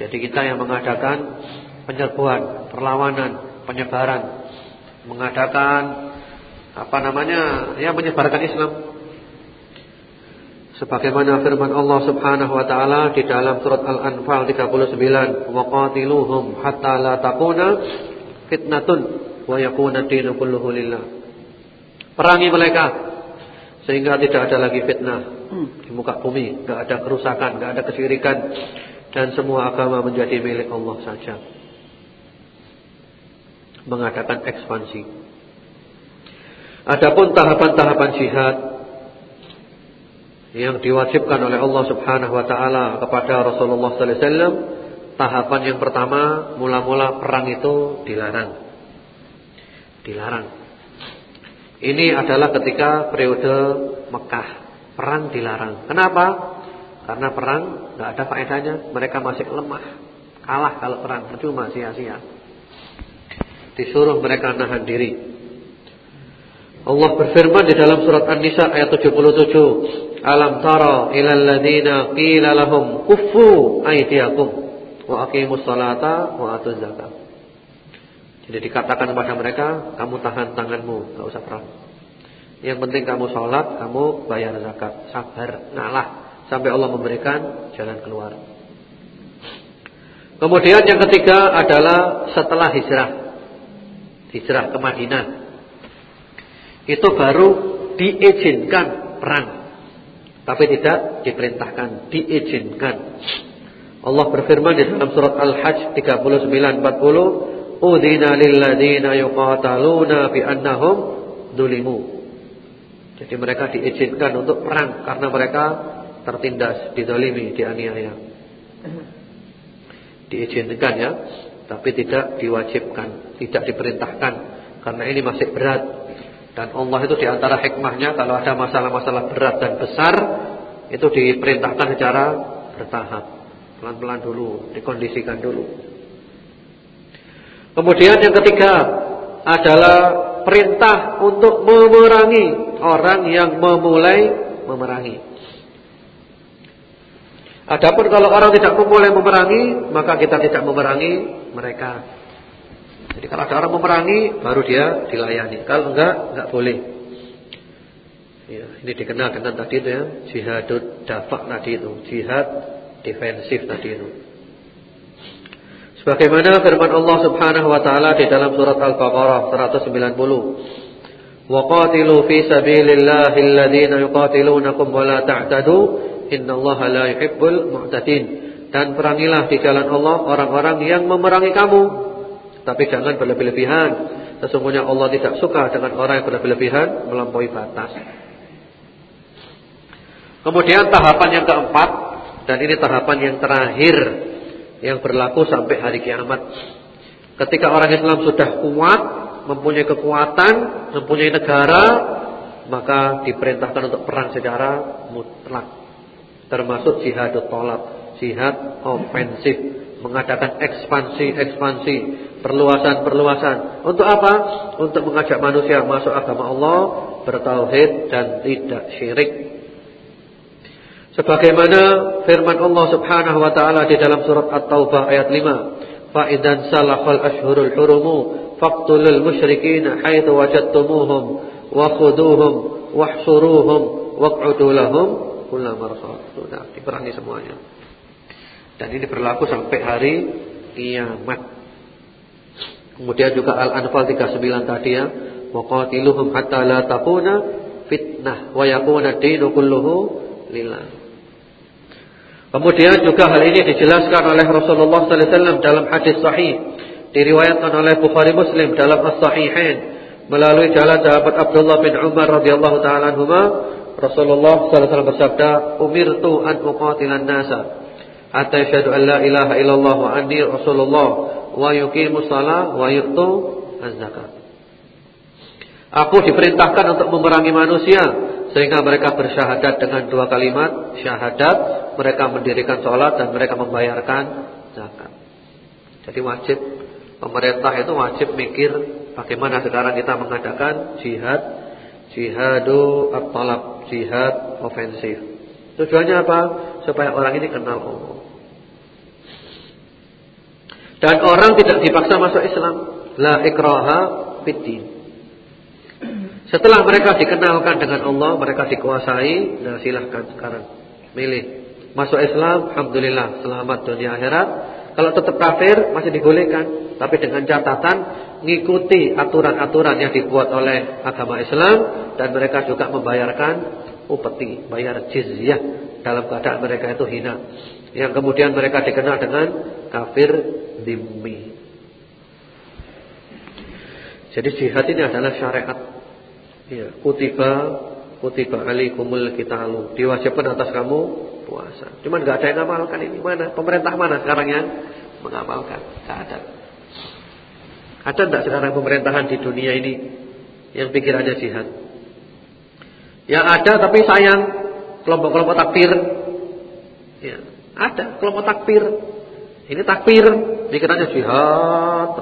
Jadi kita yang mengadakan penyerbuan, perlawanan, penyebaran, mengadakan apa namanya? Ya menyebarkan Islam. Sebagaimana firman Allah Subhanahu wa taala di dalam surat Al-Anfal 39, "Waqatiluhum hatta la takuna fitnatun wa yakuna dinu kulluhu lillah." Perangi mereka sehingga tidak ada lagi fitnah di muka bumi, enggak ada kerusakan, enggak ada kesyirikan dan semua agama menjadi milik Allah saja. Mengadakan ekspansi. Adapun tahapan-tahapan jihad yang diwajibkan oleh Allah Subhanahu wa taala kepada Rasulullah sallallahu alaihi wasallam, tahapan yang pertama mula-mula perang itu dilarang. Dilarang. Ini adalah ketika periode Mekah Perang dilarang. Kenapa? Karena perang nggak ada faedahnya. Mereka masih lemah. Kalah kalau perang percuma sia-sia. Disuruh mereka nahan diri. Allah berfirman di dalam surat An-Nisa ayat 77, "Alam tara ilal ladina qila lahum kuffu aydiyakum wa aqimus salata wa atuz zakat." Jadi dikatakan kepada mereka, kamu tahan tanganmu, enggak usah perang. Yang penting kamu sholat, kamu bayar zakat, sabar, ngalah sampai Allah memberikan jalan keluar. Kemudian yang ketiga adalah setelah hijrah, hijrah ke Madinah, itu baru diizinkan perang, tapi tidak diperintahkan, diizinkan. Allah berfirman di dalam surat Al-Hajj 39 40, "Udzina lil ladzina yuqataluna bi annahum dulimu." Jadi mereka diizinkan untuk perang karena mereka tertindas, didolimi, dianiaya. Diizinkan ya, tapi tidak diwajibkan, tidak diperintahkan karena ini masih berat. Dan Allah itu di antara hikmahnya kalau ada masalah-masalah berat dan besar itu diperintahkan secara bertahap, pelan-pelan dulu, dikondisikan dulu. Kemudian yang ketiga adalah perintah untuk memerangi orang yang memulai memerangi. Adapun kalau orang tidak memulai memerangi, maka kita tidak memerangi mereka. Jadi kalau ada orang memerangi, baru dia dilayani. Kalau enggak, enggak boleh. Ya, ini dikenal dengan tadi itu ya, jihadud dafak tadi itu, jihad defensif tadi itu. Sebagaimana firman Allah Subhanahu wa taala di dalam surat Al-Baqarah 190. Wa qatilu fi sabilillahi alladziina yuqatilunakum wa la ta'tadu innallaha la yuhibbul mu'tadin. Dan perangilah di jalan Allah orang-orang yang memerangi kamu. Tapi jangan berlebih-lebihan. Sesungguhnya Allah tidak suka dengan orang yang berlebih-lebihan melampaui batas. Kemudian tahapan yang keempat dan ini tahapan yang terakhir yang berlaku sampai hari kiamat ketika orang Islam sudah kuat mempunyai kekuatan, mempunyai negara, maka diperintahkan untuk perang secara mutlak. Termasuk jihadut tolak, jihad ofensif, mengadakan ekspansi-ekspansi, perluasan-perluasan. Untuk apa? Untuk mengajak manusia masuk agama Allah, bertauhid dan tidak syirik. Sebagaimana firman Allah Subhanahu wa taala di dalam surat At-Taubah ayat 5, "Fa idzan salahal ashhurul hurumu faqtulul musyrikin haitsu wajadtumuhum wa khuduhum wahsuruhum waq'udu lahum kullu marsad." Sudah diperangi semuanya. Dan ini berlaku sampai hari kiamat. Kemudian juga Al-Anfal 39 tadi ya, waqatiluhum hatta la takuna fitnah wa yakuna dinu kulluhu lillah. Kemudian juga hal ini dijelaskan oleh Rasulullah sallallahu alaihi wasallam dalam hadis sahih diriwayatkan oleh Bukhari Muslim dalam As-Sahihain melalui jalan sahabat Abdullah bin Umar radhiyallahu taala anhuma. Rasulullah sallallahu alaihi wasallam bersabda umirtu an uqatilan nasa hatta yashhadu an la ilaha illallah wa anni rasulullah wa yuqimus shalah wa yu'tu az-zakat Aku diperintahkan untuk memerangi manusia sehingga mereka bersyahadat dengan dua kalimat syahadat, mereka mendirikan sholat dan mereka membayarkan zakat. Jadi wajib pemerintah itu wajib mikir bagaimana sekarang kita mengadakan jihad, jihadu at-talab, jihad ofensif. Tujuannya apa? Supaya orang ini kenal Allah. Dan orang tidak dipaksa masuk Islam. La ikraha fid setelah mereka dikenalkan dengan Allah, mereka dikuasai, nah silahkan sekarang milih. Masuk Islam, alhamdulillah, selamat dunia akhirat. Kalau tetap kafir masih dibolehkan, tapi dengan catatan ngikuti aturan-aturan yang dibuat oleh agama Islam dan mereka juga membayarkan upeti, bayar jizyah dalam keadaan mereka itu hina. Yang kemudian mereka dikenal dengan kafir dimmi. Jadi jihad ini adalah syariat Ya, kutiba kutiba alaikumul qitalu. Diwajibkan atas kamu puasa. Cuman enggak ada yang ngamalkan ini. Mana? Pemerintah mana sekarang yang mengamalkan? Enggak ada. Ada enggak sekarang pemerintahan di dunia ini yang pikirannya jihad? Yang ada tapi sayang kelompok-kelompok takfir. Ya, ada kelompok takfir. Ini takfir, pikirannya jihad.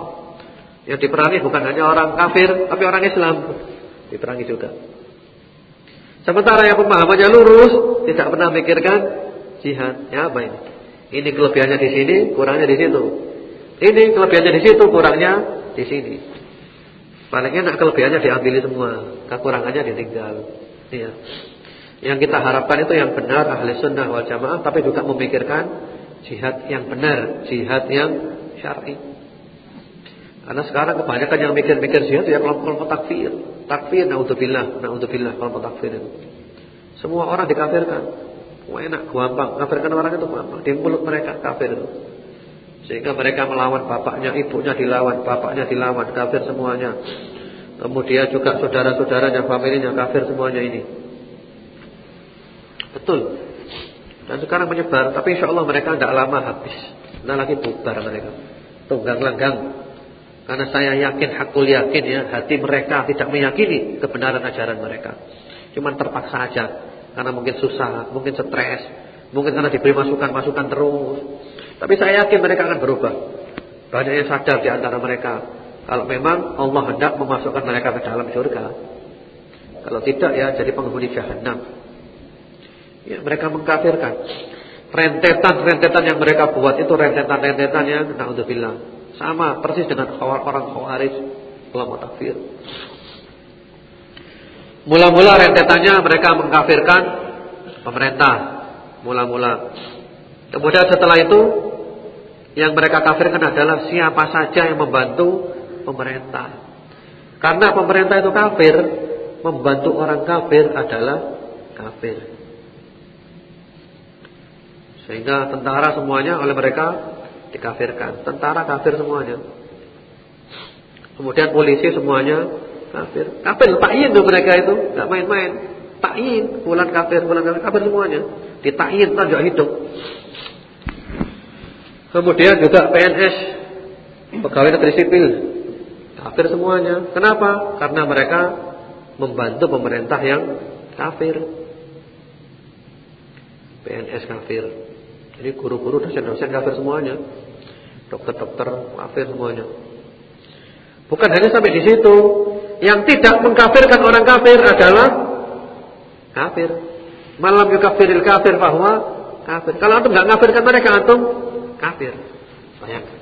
Yang diperangi bukan hanya orang kafir, tapi orang Islam diperangi juga. Sementara yang pemahamannya lurus tidak pernah mikirkan jihad. Ya apa ini? Ini kelebihannya di sini, kurangnya di situ. Ini kelebihannya di situ, kurangnya di sini. Paling enak kelebihannya diambil semua, kekurangannya ditinggal. Iya. Yang kita harapkan itu yang benar ahli sunnah wal jamaah, tapi juga memikirkan jihad yang benar, jihad yang syar'i. Karena sekarang kebanyakan yang mikir-mikir jihad ya kelompok-kelompok takfir. Takfir naudzubillah, naudzubillah kelompok takfir itu. Semua orang dikafirkan. Wah enak, gampang. Kafirkan orang itu gampang. Di mulut mereka kafir itu. Sehingga mereka melawan bapaknya, ibunya dilawan, bapaknya dilawan, kafir semuanya. Kemudian juga saudara-saudaranya, familinya kafir semuanya ini. Betul. Dan sekarang menyebar, tapi insya Allah mereka tidak lama habis. Tidak lagi bubar mereka. Tunggang langgang karena saya yakin, hakul yakin ya, hati mereka tidak meyakini kebenaran ajaran mereka. Cuman terpaksa aja. Karena mungkin susah, mungkin stres, mungkin karena diberi masukan-masukan terus. Tapi saya yakin mereka akan berubah. Banyak yang sadar di antara mereka. Kalau memang Allah hendak memasukkan mereka ke dalam surga. Kalau tidak ya jadi penghuni jahanam. Ya, mereka mengkafirkan. Rentetan-rentetan yang mereka buat itu rentetan-rentetan yang naudzubillah sama persis dengan orang Khawarij ulama takfir. Mula-mula rentetannya mereka mengkafirkan pemerintah. Mula-mula. Kemudian setelah itu yang mereka kafirkan adalah siapa saja yang membantu pemerintah. Karena pemerintah itu kafir, membantu orang kafir adalah kafir. Sehingga tentara semuanya oleh mereka dikafirkan. Tentara kafir semuanya. Kemudian polisi semuanya kafir. Kafir takyin tuh mereka itu, enggak main-main. Takyin, bulan kafir, bulan kafir, kafir semuanya. Ditakyin tanjak hidup. Kemudian juga PNS, pegawai negeri sipil, kafir semuanya. Kenapa? Karena mereka membantu pemerintah yang kafir. PNS kafir, Jadi guru-guru dosen-dosen kafir semuanya. Dokter-dokter kafir semuanya. Bukan hanya sampai di situ. Yang tidak mengkafirkan orang kafir adalah kafir. Malam yukafiril kafir bahwa kafir. Kalau antum nggak kafirkan mereka antum kafir. Bayangkan.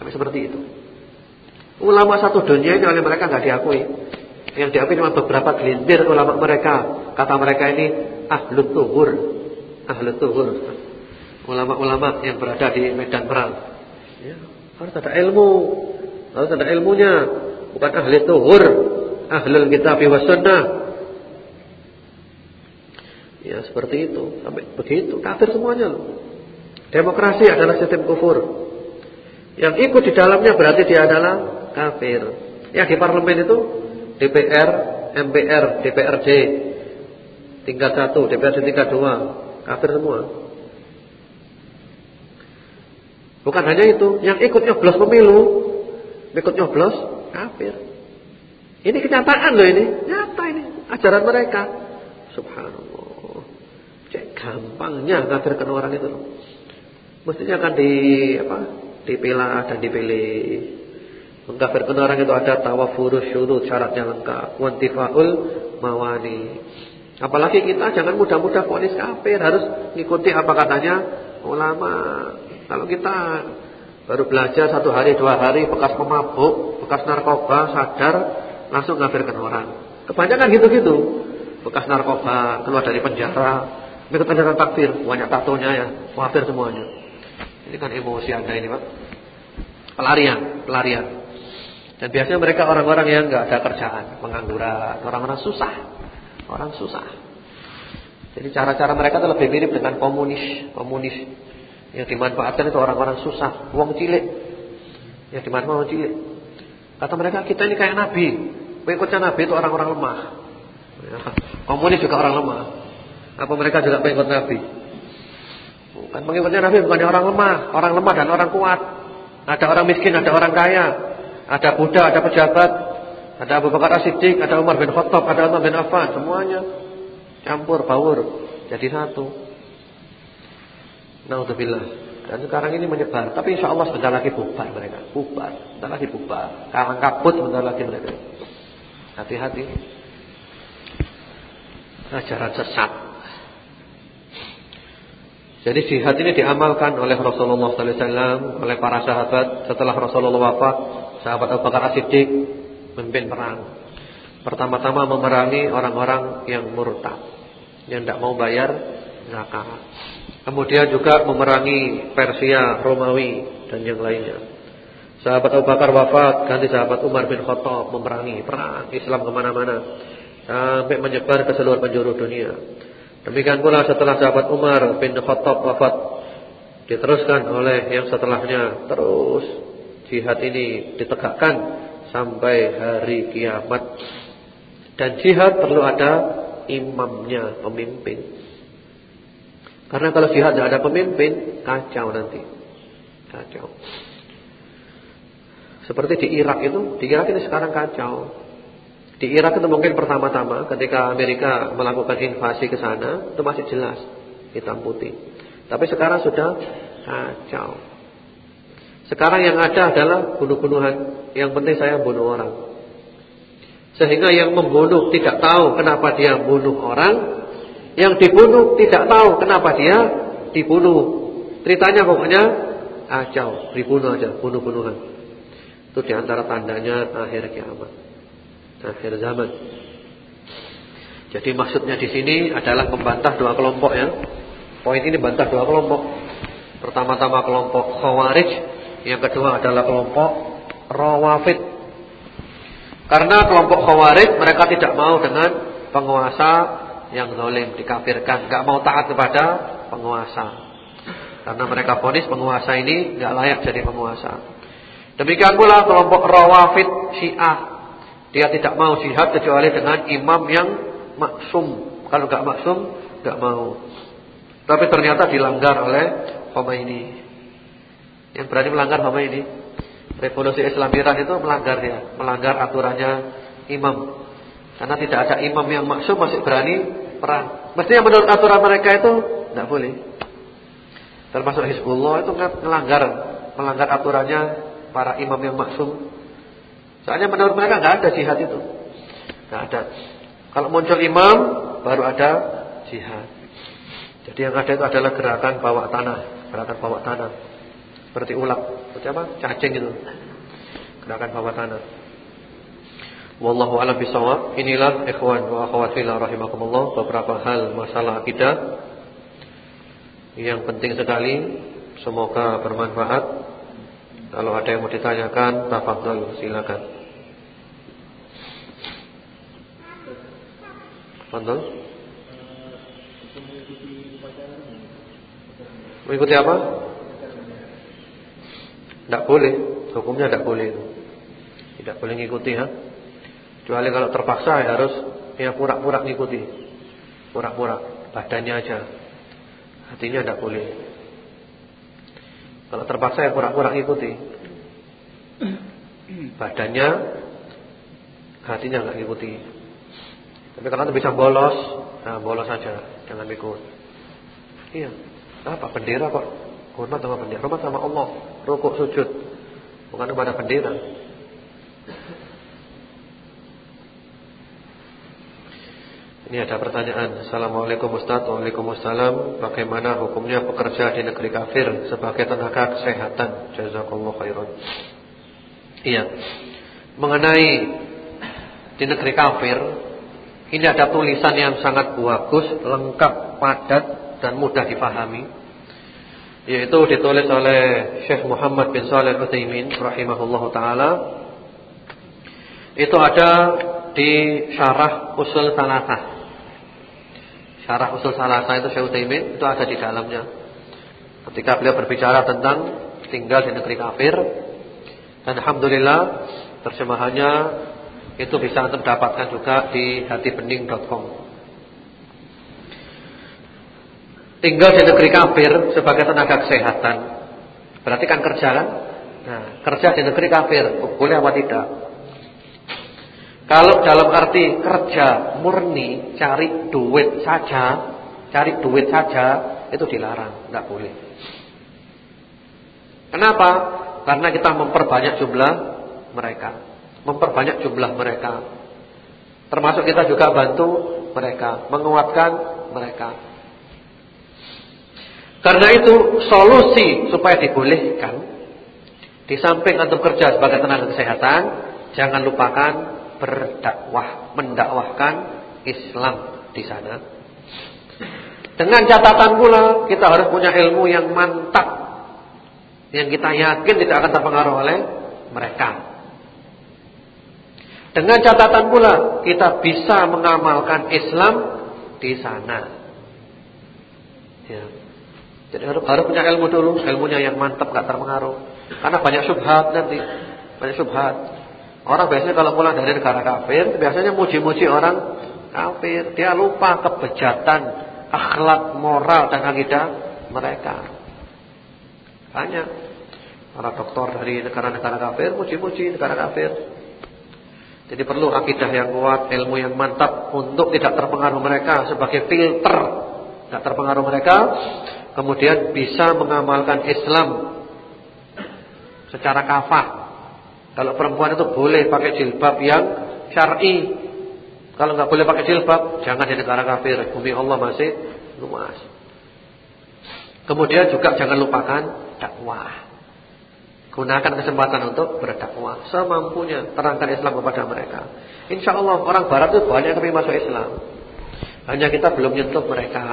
Sampai seperti itu. Ulama satu dunia ini oleh mereka nggak diakui. Yang diakui cuma beberapa gelintir ulama mereka. Kata mereka ini ahlu tuhur. Ahlu tuhur. Ulama-ulama yang berada di medan perang. Ya, harus ada ilmu. Harus ada ilmunya. Bukan ahli tuhur. Ahlul kitab wa sunnah. Ya seperti itu. Sampai begitu. Kafir semuanya loh. Demokrasi adalah sistem kufur. Yang ikut di dalamnya berarti dia adalah kafir. Yang di parlemen itu DPR, MPR, DPRD tingkat satu, DPRD tingkat dua, kafir semua. Bukan hanya itu, yang ikut nyoblos pemilu, ikut nyoblos kafir. Ini kenyataan loh ini, nyata ini ajaran mereka. Subhanallah. Cek gampangnya kafirkan orang itu. Mestinya akan di apa? Dipilah dan dipilih. Mengkafirkan orang itu ada tawafurus syurut syaratnya lengkap, wantifaul mawani. Apalagi kita jangan mudah-mudah ponis kafir, harus mengikuti apa katanya ulama. Kalau kita baru belajar satu hari dua hari bekas pemabuk, bekas narkoba, sadar langsung kafirkan orang. Kebanyakan gitu-gitu. Bekas narkoba keluar dari penjara, ikut penjara takfir, banyak tatonya ya, kafir semuanya. Ini kan emosi Anda ini, Pak. Pelarian, pelarian. Dan biasanya mereka orang-orang yang nggak ada kerjaan, pengangguran, orang-orang susah, orang susah. Jadi cara-cara mereka itu lebih mirip dengan komunis, komunis yang dimanfaatkan itu orang-orang susah, uang cilik, yang dimanfaatkan uang cilik. Kata mereka kita ini kayak nabi, pengikutnya nabi itu orang-orang lemah. Ya, komunis juga orang lemah. Apa mereka juga pengikut nabi? Bukan pengikutnya nabi bukan orang lemah, orang lemah dan orang kuat. Ada orang miskin, ada orang kaya. Ada Buddha, ada pejabat, ada Abu Bakar As-Siddiq, ada Umar bin Khattab, ada Umar bin Affan, semuanya campur baur jadi satu. Nauzubillah. Dan sekarang ini menyebar, tapi insya Allah sebentar lagi bubar mereka, bubar, sebentar lagi bubar, kalang kabut sebentar lagi mereka. Hati-hati. Ajaran sesat. Jadi jihad ini diamalkan oleh Rasulullah SAW, oleh para sahabat setelah Rasulullah wafat sahabat Abu Bakar As-Siddiq memimpin perang. Pertama-tama memerangi orang-orang yang murtad, yang tidak mau bayar zakat. Kemudian juga memerangi Persia, Romawi dan yang lainnya. Sahabat Abu Bakar wafat, ganti sahabat Umar bin Khattab memerangi perang Islam ke mana-mana sampai menyebar ke seluruh penjuru dunia. Demikian pula setelah sahabat Umar bin Khattab wafat, diteruskan oleh yang setelahnya terus jihad ini ditegakkan sampai hari kiamat. Dan jihad perlu ada imamnya, pemimpin. Karena kalau jihad tidak ada pemimpin, kacau nanti. Kacau. Seperti di Irak itu, di Irak ini sekarang kacau. Di Irak itu mungkin pertama-tama ketika Amerika melakukan invasi ke sana, itu masih jelas hitam putih. Tapi sekarang sudah kacau. Sekarang yang ada adalah bunuh-bunuhan. Yang penting saya bunuh orang. Sehingga yang membunuh tidak tahu kenapa dia bunuh orang. Yang dibunuh tidak tahu kenapa dia dibunuh. Ceritanya pokoknya acau, dibunuh aja, bunuh-bunuhan. Itu di antara tandanya akhir kiamat. Akhir zaman. Jadi maksudnya di sini adalah membantah dua kelompok ya. Poin ini bantah dua kelompok. Pertama-tama kelompok Khawarij yang kedua adalah kelompok Rawafid. Karena kelompok Khawarij mereka tidak mau dengan penguasa yang zalim, dikafirkan, enggak mau taat kepada penguasa. Karena mereka vonis penguasa ini enggak layak jadi penguasa. Demikian pula kelompok Rawafid Syiah. Dia tidak mau jihad kecuali dengan imam yang maksum. Kalau enggak maksum, enggak mau. Tapi ternyata dilanggar oleh Khomeini. Yang berani melanggar apa ini? Revolusi Islam Iran itu melanggar ya, melanggar aturannya imam. Karena tidak ada imam yang maksum masih berani perang. Mestinya menurut aturan mereka itu tidak boleh. Termasuk Hizbullah itu kan melanggar melanggar aturannya para imam yang maksum. Soalnya menurut mereka nggak ada jihad itu. nggak ada. Kalau muncul imam baru ada jihad. Jadi yang ada itu adalah gerakan bawa tanah, gerakan bawa tanah. Seperti ulat, seperti apa? Cacing itu. Gerakan bawa tanah. Wallahu a'lam bishawab. Inilah ikhwan wa akhwat fillah rahimakumullah beberapa hal masalah akidah yang penting sekali. Semoga bermanfaat. Kalau ada yang mau ditanyakan, tafadhol silakan. Tafadhol. Mengikuti apa? Tidak boleh, hukumnya tidak boleh Tidak boleh mengikuti ya. Kecuali kalau terpaksa ya harus ya pura-pura mengikuti. Pura-pura, badannya aja. Hatinya tidak boleh. Kalau terpaksa ya pura-pura ikuti. Badannya, hatinya nggak ikuti. Tapi kalau anda bisa bolos, nah bolos saja, jangan ikut. Iya, apa bendera kok? Hormat sama bendera, hormat sama Allah, rukuk sujud, bukan kepada bendera. Ini ada pertanyaan. Assalamualaikum Ustaz. Waalaikumsalam. Bagaimana hukumnya bekerja di negeri kafir Sebagai tenaga kesehatan? Jazakallah khairan. Iya. Mengenai Di negeri kafir Ini ada tulisan yang sangat bagus Lengkap, padat Dan mudah dipahami. Yaitu ditulis oleh Syekh Muhammad bin Salih Uthaymin Rahimahullah Ta'ala. Itu ada di syarah usul salatah Syarah usul salasa itu Syekh Utsaimin itu ada di dalamnya. Ketika beliau berbicara tentang tinggal di negeri kafir dan alhamdulillah terjemahannya itu bisa Anda dapatkan juga di hatibening.com. Tinggal di negeri kafir sebagai tenaga kesehatan. Berarti kan kerja kan? Nah, kerja di negeri kafir boleh apa tidak? Kalau dalam arti kerja murni, cari duit saja, cari duit saja, itu dilarang, tidak boleh. Kenapa? Karena kita memperbanyak jumlah mereka, memperbanyak jumlah mereka. Termasuk kita juga bantu mereka, menguatkan mereka. Karena itu solusi supaya dibolehkan di samping untuk kerja sebagai tenaga kesehatan, jangan lupakan berdakwah, mendakwahkan Islam di sana. Dengan catatan pula kita harus punya ilmu yang mantap yang kita yakin tidak akan terpengaruh oleh mereka. Dengan catatan pula kita bisa mengamalkan Islam di sana. Ya. Jadi harus, harus punya ilmu dulu, ilmunya yang mantap gak terpengaruh. Karena banyak subhat nanti, banyak subhat. Orang biasanya kalau pulang dari negara kafir biasanya muji-muji orang kafir. Dia lupa kebejatan, akhlak, moral dan akidah mereka. Banyak para doktor dari negara-negara kafir muji-muji negara kafir. Jadi perlu akidah yang kuat, ilmu yang mantap untuk tidak terpengaruh mereka sebagai filter, tidak terpengaruh mereka, kemudian bisa mengamalkan Islam secara kafah kalau perempuan itu boleh pakai jilbab yang syar'i. Kalau nggak boleh pakai jilbab, jangan di negara kafir. Bumi Allah masih luas. Kemudian juga jangan lupakan dakwah. Gunakan kesempatan untuk berdakwah semampunya terangkan Islam kepada mereka. Insya Allah orang Barat itu banyak yang masuk Islam. Hanya kita belum nyentuh mereka.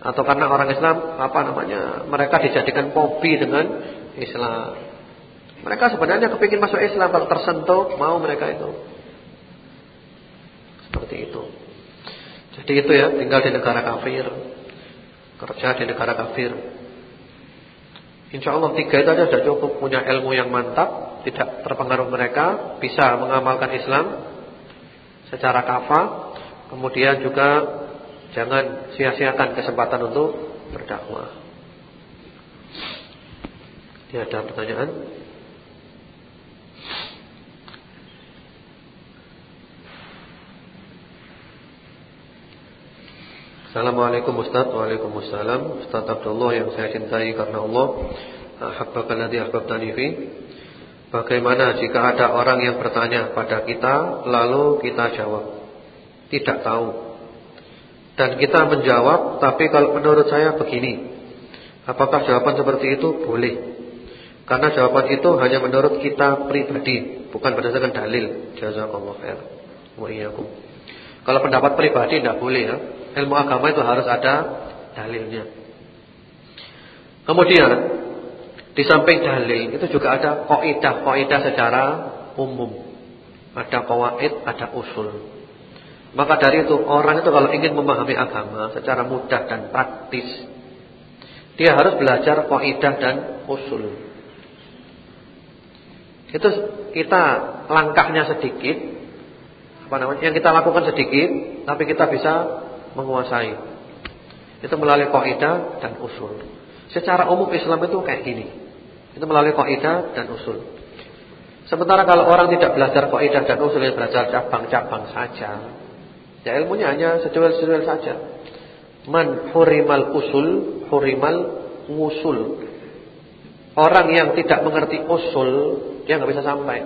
Atau karena orang Islam apa namanya mereka dijadikan popi dengan Islam. Mereka sebenarnya kepingin masuk Islam kalau tersentuh mau mereka itu. Seperti itu. Jadi itu ya, tinggal di negara kafir. Kerja di negara kafir. Insya Allah tiga itu aja sudah cukup punya ilmu yang mantap, tidak terpengaruh mereka, bisa mengamalkan Islam secara kafah, kemudian juga jangan sia-siakan kesempatan untuk berdakwah. Ini ada pertanyaan? Assalamualaikum Ustaz. Waalaikumsalam. Ustaz Abdullah yang saya cintai karena Allah. Ahabbaka ladhi ahbabtani fi. Bagaimana jika ada orang yang bertanya pada kita Lalu kita jawab? Tidak tahu. Dan kita menjawab Tapi kalau menurut saya begini. Apakah jawaban seperti itu? Boleh. Karena jawaban itu hanya menurut kita pribadi Bukan berdasarkan dalil. Jazakallah khair Wa Kalau pendapat pribadi tidak boleh ya ilmu agama itu harus ada dalilnya. Kemudian di samping dalil itu juga ada kaidah-kaidah secara umum. Ada kawaid, ada usul. Maka dari itu orang itu kalau ingin memahami agama secara mudah dan praktis, dia harus belajar kaidah dan usul. Itu kita langkahnya sedikit, apa namanya? Yang kita lakukan sedikit, tapi kita bisa menguasai. Itu melalui kaidah dan usul. Secara umum Islam itu kayak gini. Itu melalui kaidah dan usul. Sementara kalau orang tidak belajar kaidah dan usul, yang belajar cabang-cabang saja. Ya ilmunya hanya sejual-sejual saja. Man hurimal usul, hurimal usul. Orang yang tidak mengerti usul, dia nggak bisa sampai.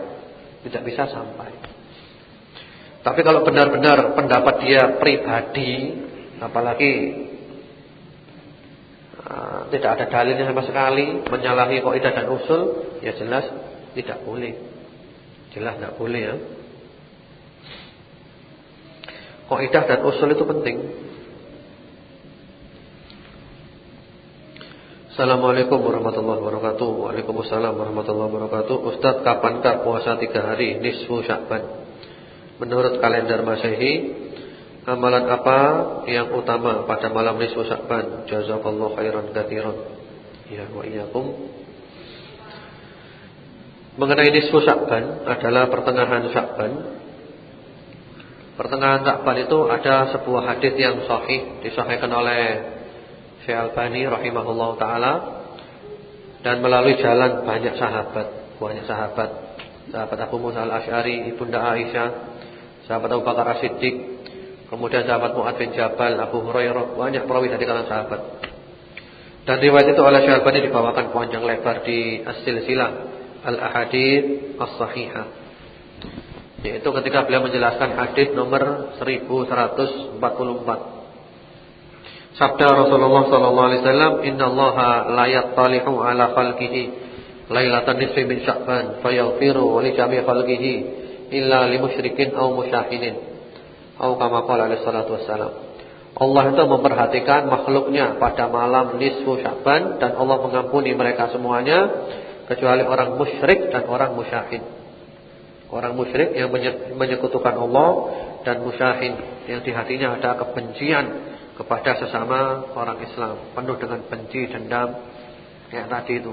Tidak bisa sampai. Tapi kalau benar-benar pendapat dia pribadi, apalagi uh, tidak ada dalilnya sama sekali, menyalahi kaidah dan usul, ya jelas tidak boleh. Jelas tidak boleh ya. Kaidah dan usul itu penting. Assalamualaikum warahmatullahi wabarakatuh Waalaikumsalam warahmatullahi wabarakatuh Ustaz kapankah puasa tiga hari Nisfu Syakban Menurut kalender Masehi, amalan apa yang utama pada malam nisfu Sya'ban? Jazakallahu khairan katsiran. Ya wa iyyakum. Mengenai nisfu Sya'ban adalah pertengahan Sya'ban. Pertengahan Sya'ban itu ada sebuah hadis yang sahih disahihkan oleh Syekh Albani rahimahullahu taala dan melalui jalan banyak sahabat, banyak sahabat. Sahabat Abu Musa al-Asy'ari, Ibunda Aisyah, sahabat Abu Bakar As-Siddiq, kemudian sahabat Mu'ad bin Jabal, Abu Hurairah, banyak perawi dari kalangan sahabat. Dan riwayat itu oleh Syalbani dibawakan panjang lebar di As-Silsilah Al-Ahadits As-Sahihah. Yaitu ketika beliau menjelaskan hadis nomor 1144. Sabda Rasulullah sallallahu alaihi wasallam, "Innallaha la yattali'u 'ala khalqihi lailatan nisfi min Sya'ban fayaghfiru li jami' khalqihi." Illa limusyrikin au musyahinin. Au kama qala alaihi salatu wassalam. Allah itu memperhatikan makhluknya pada malam nisfu Sya'ban dan Allah mengampuni mereka semuanya kecuali orang musyrik dan orang musyahin. Orang musyrik yang menyekutukan Allah dan musyahin yang di hatinya ada kebencian kepada sesama orang Islam, penuh dengan benci dendam kayak tadi itu.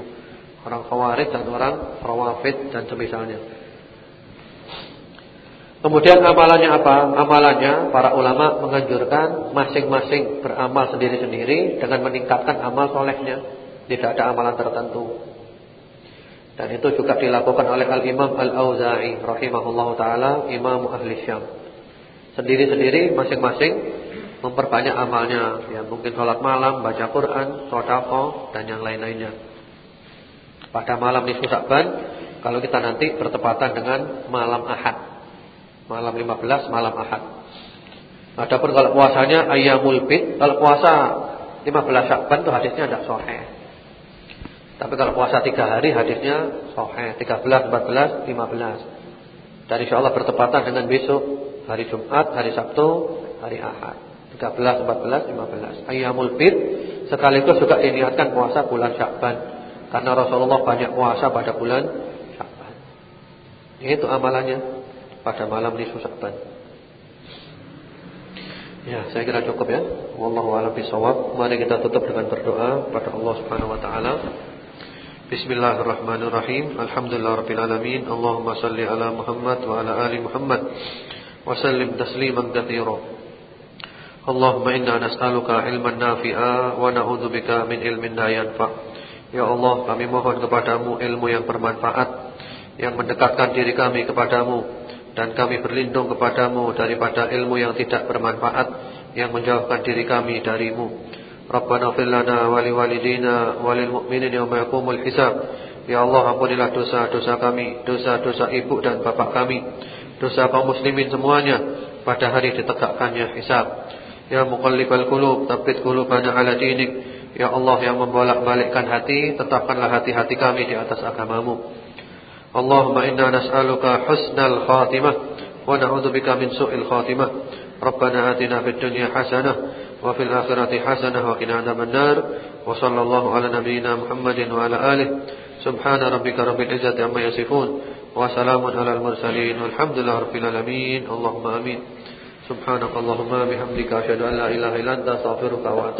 Orang Khawarij dan orang Rawafid dan semisalnya. Kemudian amalannya apa? Amalannya para ulama menganjurkan masing-masing beramal sendiri-sendiri dengan meningkatkan amal solehnya. Tidak ada amalan tertentu. Dan itu juga dilakukan oleh Al-Imam Al-Auza'i rahimahullahu taala, Imam Ahli Syam. Sendiri-sendiri masing-masing memperbanyak amalnya, ya mungkin sholat malam, baca Quran, sedekah dan yang lain-lainnya. Pada malam nisfu Sa'ban, kalau kita nanti bertepatan dengan malam Ahad malam 15 malam Ahad. Adapun kalau puasanya ayyamul bid, kalau puasa 15 Sya'ban itu hadisnya tidak sahih. Tapi kalau puasa 3 hari hadisnya sahih, 13, 14, 15. Dan insyaallah bertepatan dengan besok hari Jumat, hari Sabtu, hari Ahad. 13, 14, 15. Ayyamul bid sekaligus juga diniatkan puasa bulan Sya'ban. Karena Rasulullah banyak puasa pada bulan Sya'ban. Itu amalannya pada malam nisfu Sya'ban. Ya, saya kira cukup ya. Wallahu a'lam bishawab. Mari kita tutup dengan berdoa pada Allah Subhanahu wa taala. Bismillahirrahmanirrahim. Alhamdulillahirabbil alamin. Allahumma shalli ala Muhammad wa ala ali Muhammad wa sallim tasliman katsira. Allahumma inna nas'aluka ilman nafi'a wa na'udzubika min ilmin la yanfa'. Ya Allah, kami mohon kepadamu ilmu yang bermanfaat yang mendekatkan diri kami kepadamu dan kami berlindung kepadamu daripada ilmu yang tidak bermanfaat yang menjauhkan diri kami darimu. Rabbana fir lana wa liwalidina wa lil mu'minin yawma yaqumul hisab. Ya Allah ampunilah dosa-dosa kami, dosa-dosa ibu dan bapak kami, dosa kaum muslimin semuanya pada hari ditegakkannya hisab. Ya muqallibal qulub, tsabbit qulubana ala dinik. Ya Allah yang membolak-balikkan hati, tetapkanlah hati-hati kami di atas agamamu. Allahumma inna nas'aluka husnal khatimah wa na'udzubika min su'il khatimah. Rabbana atina fid dunya hasanah wa fil akhirati hasanah wa qina adzaban nar. Wa sallallahu ala nabiyyina Muhammadin wa ala alihi. Subhana rabbika rabbil izzati amma yasifun wa salamun alal mursalin walhamdulillahi rabbil alamin. Allahumma amin. Subhanakallahumma bihamdika asyhadu an la ilaha illa anta astaghfiruka wa atubu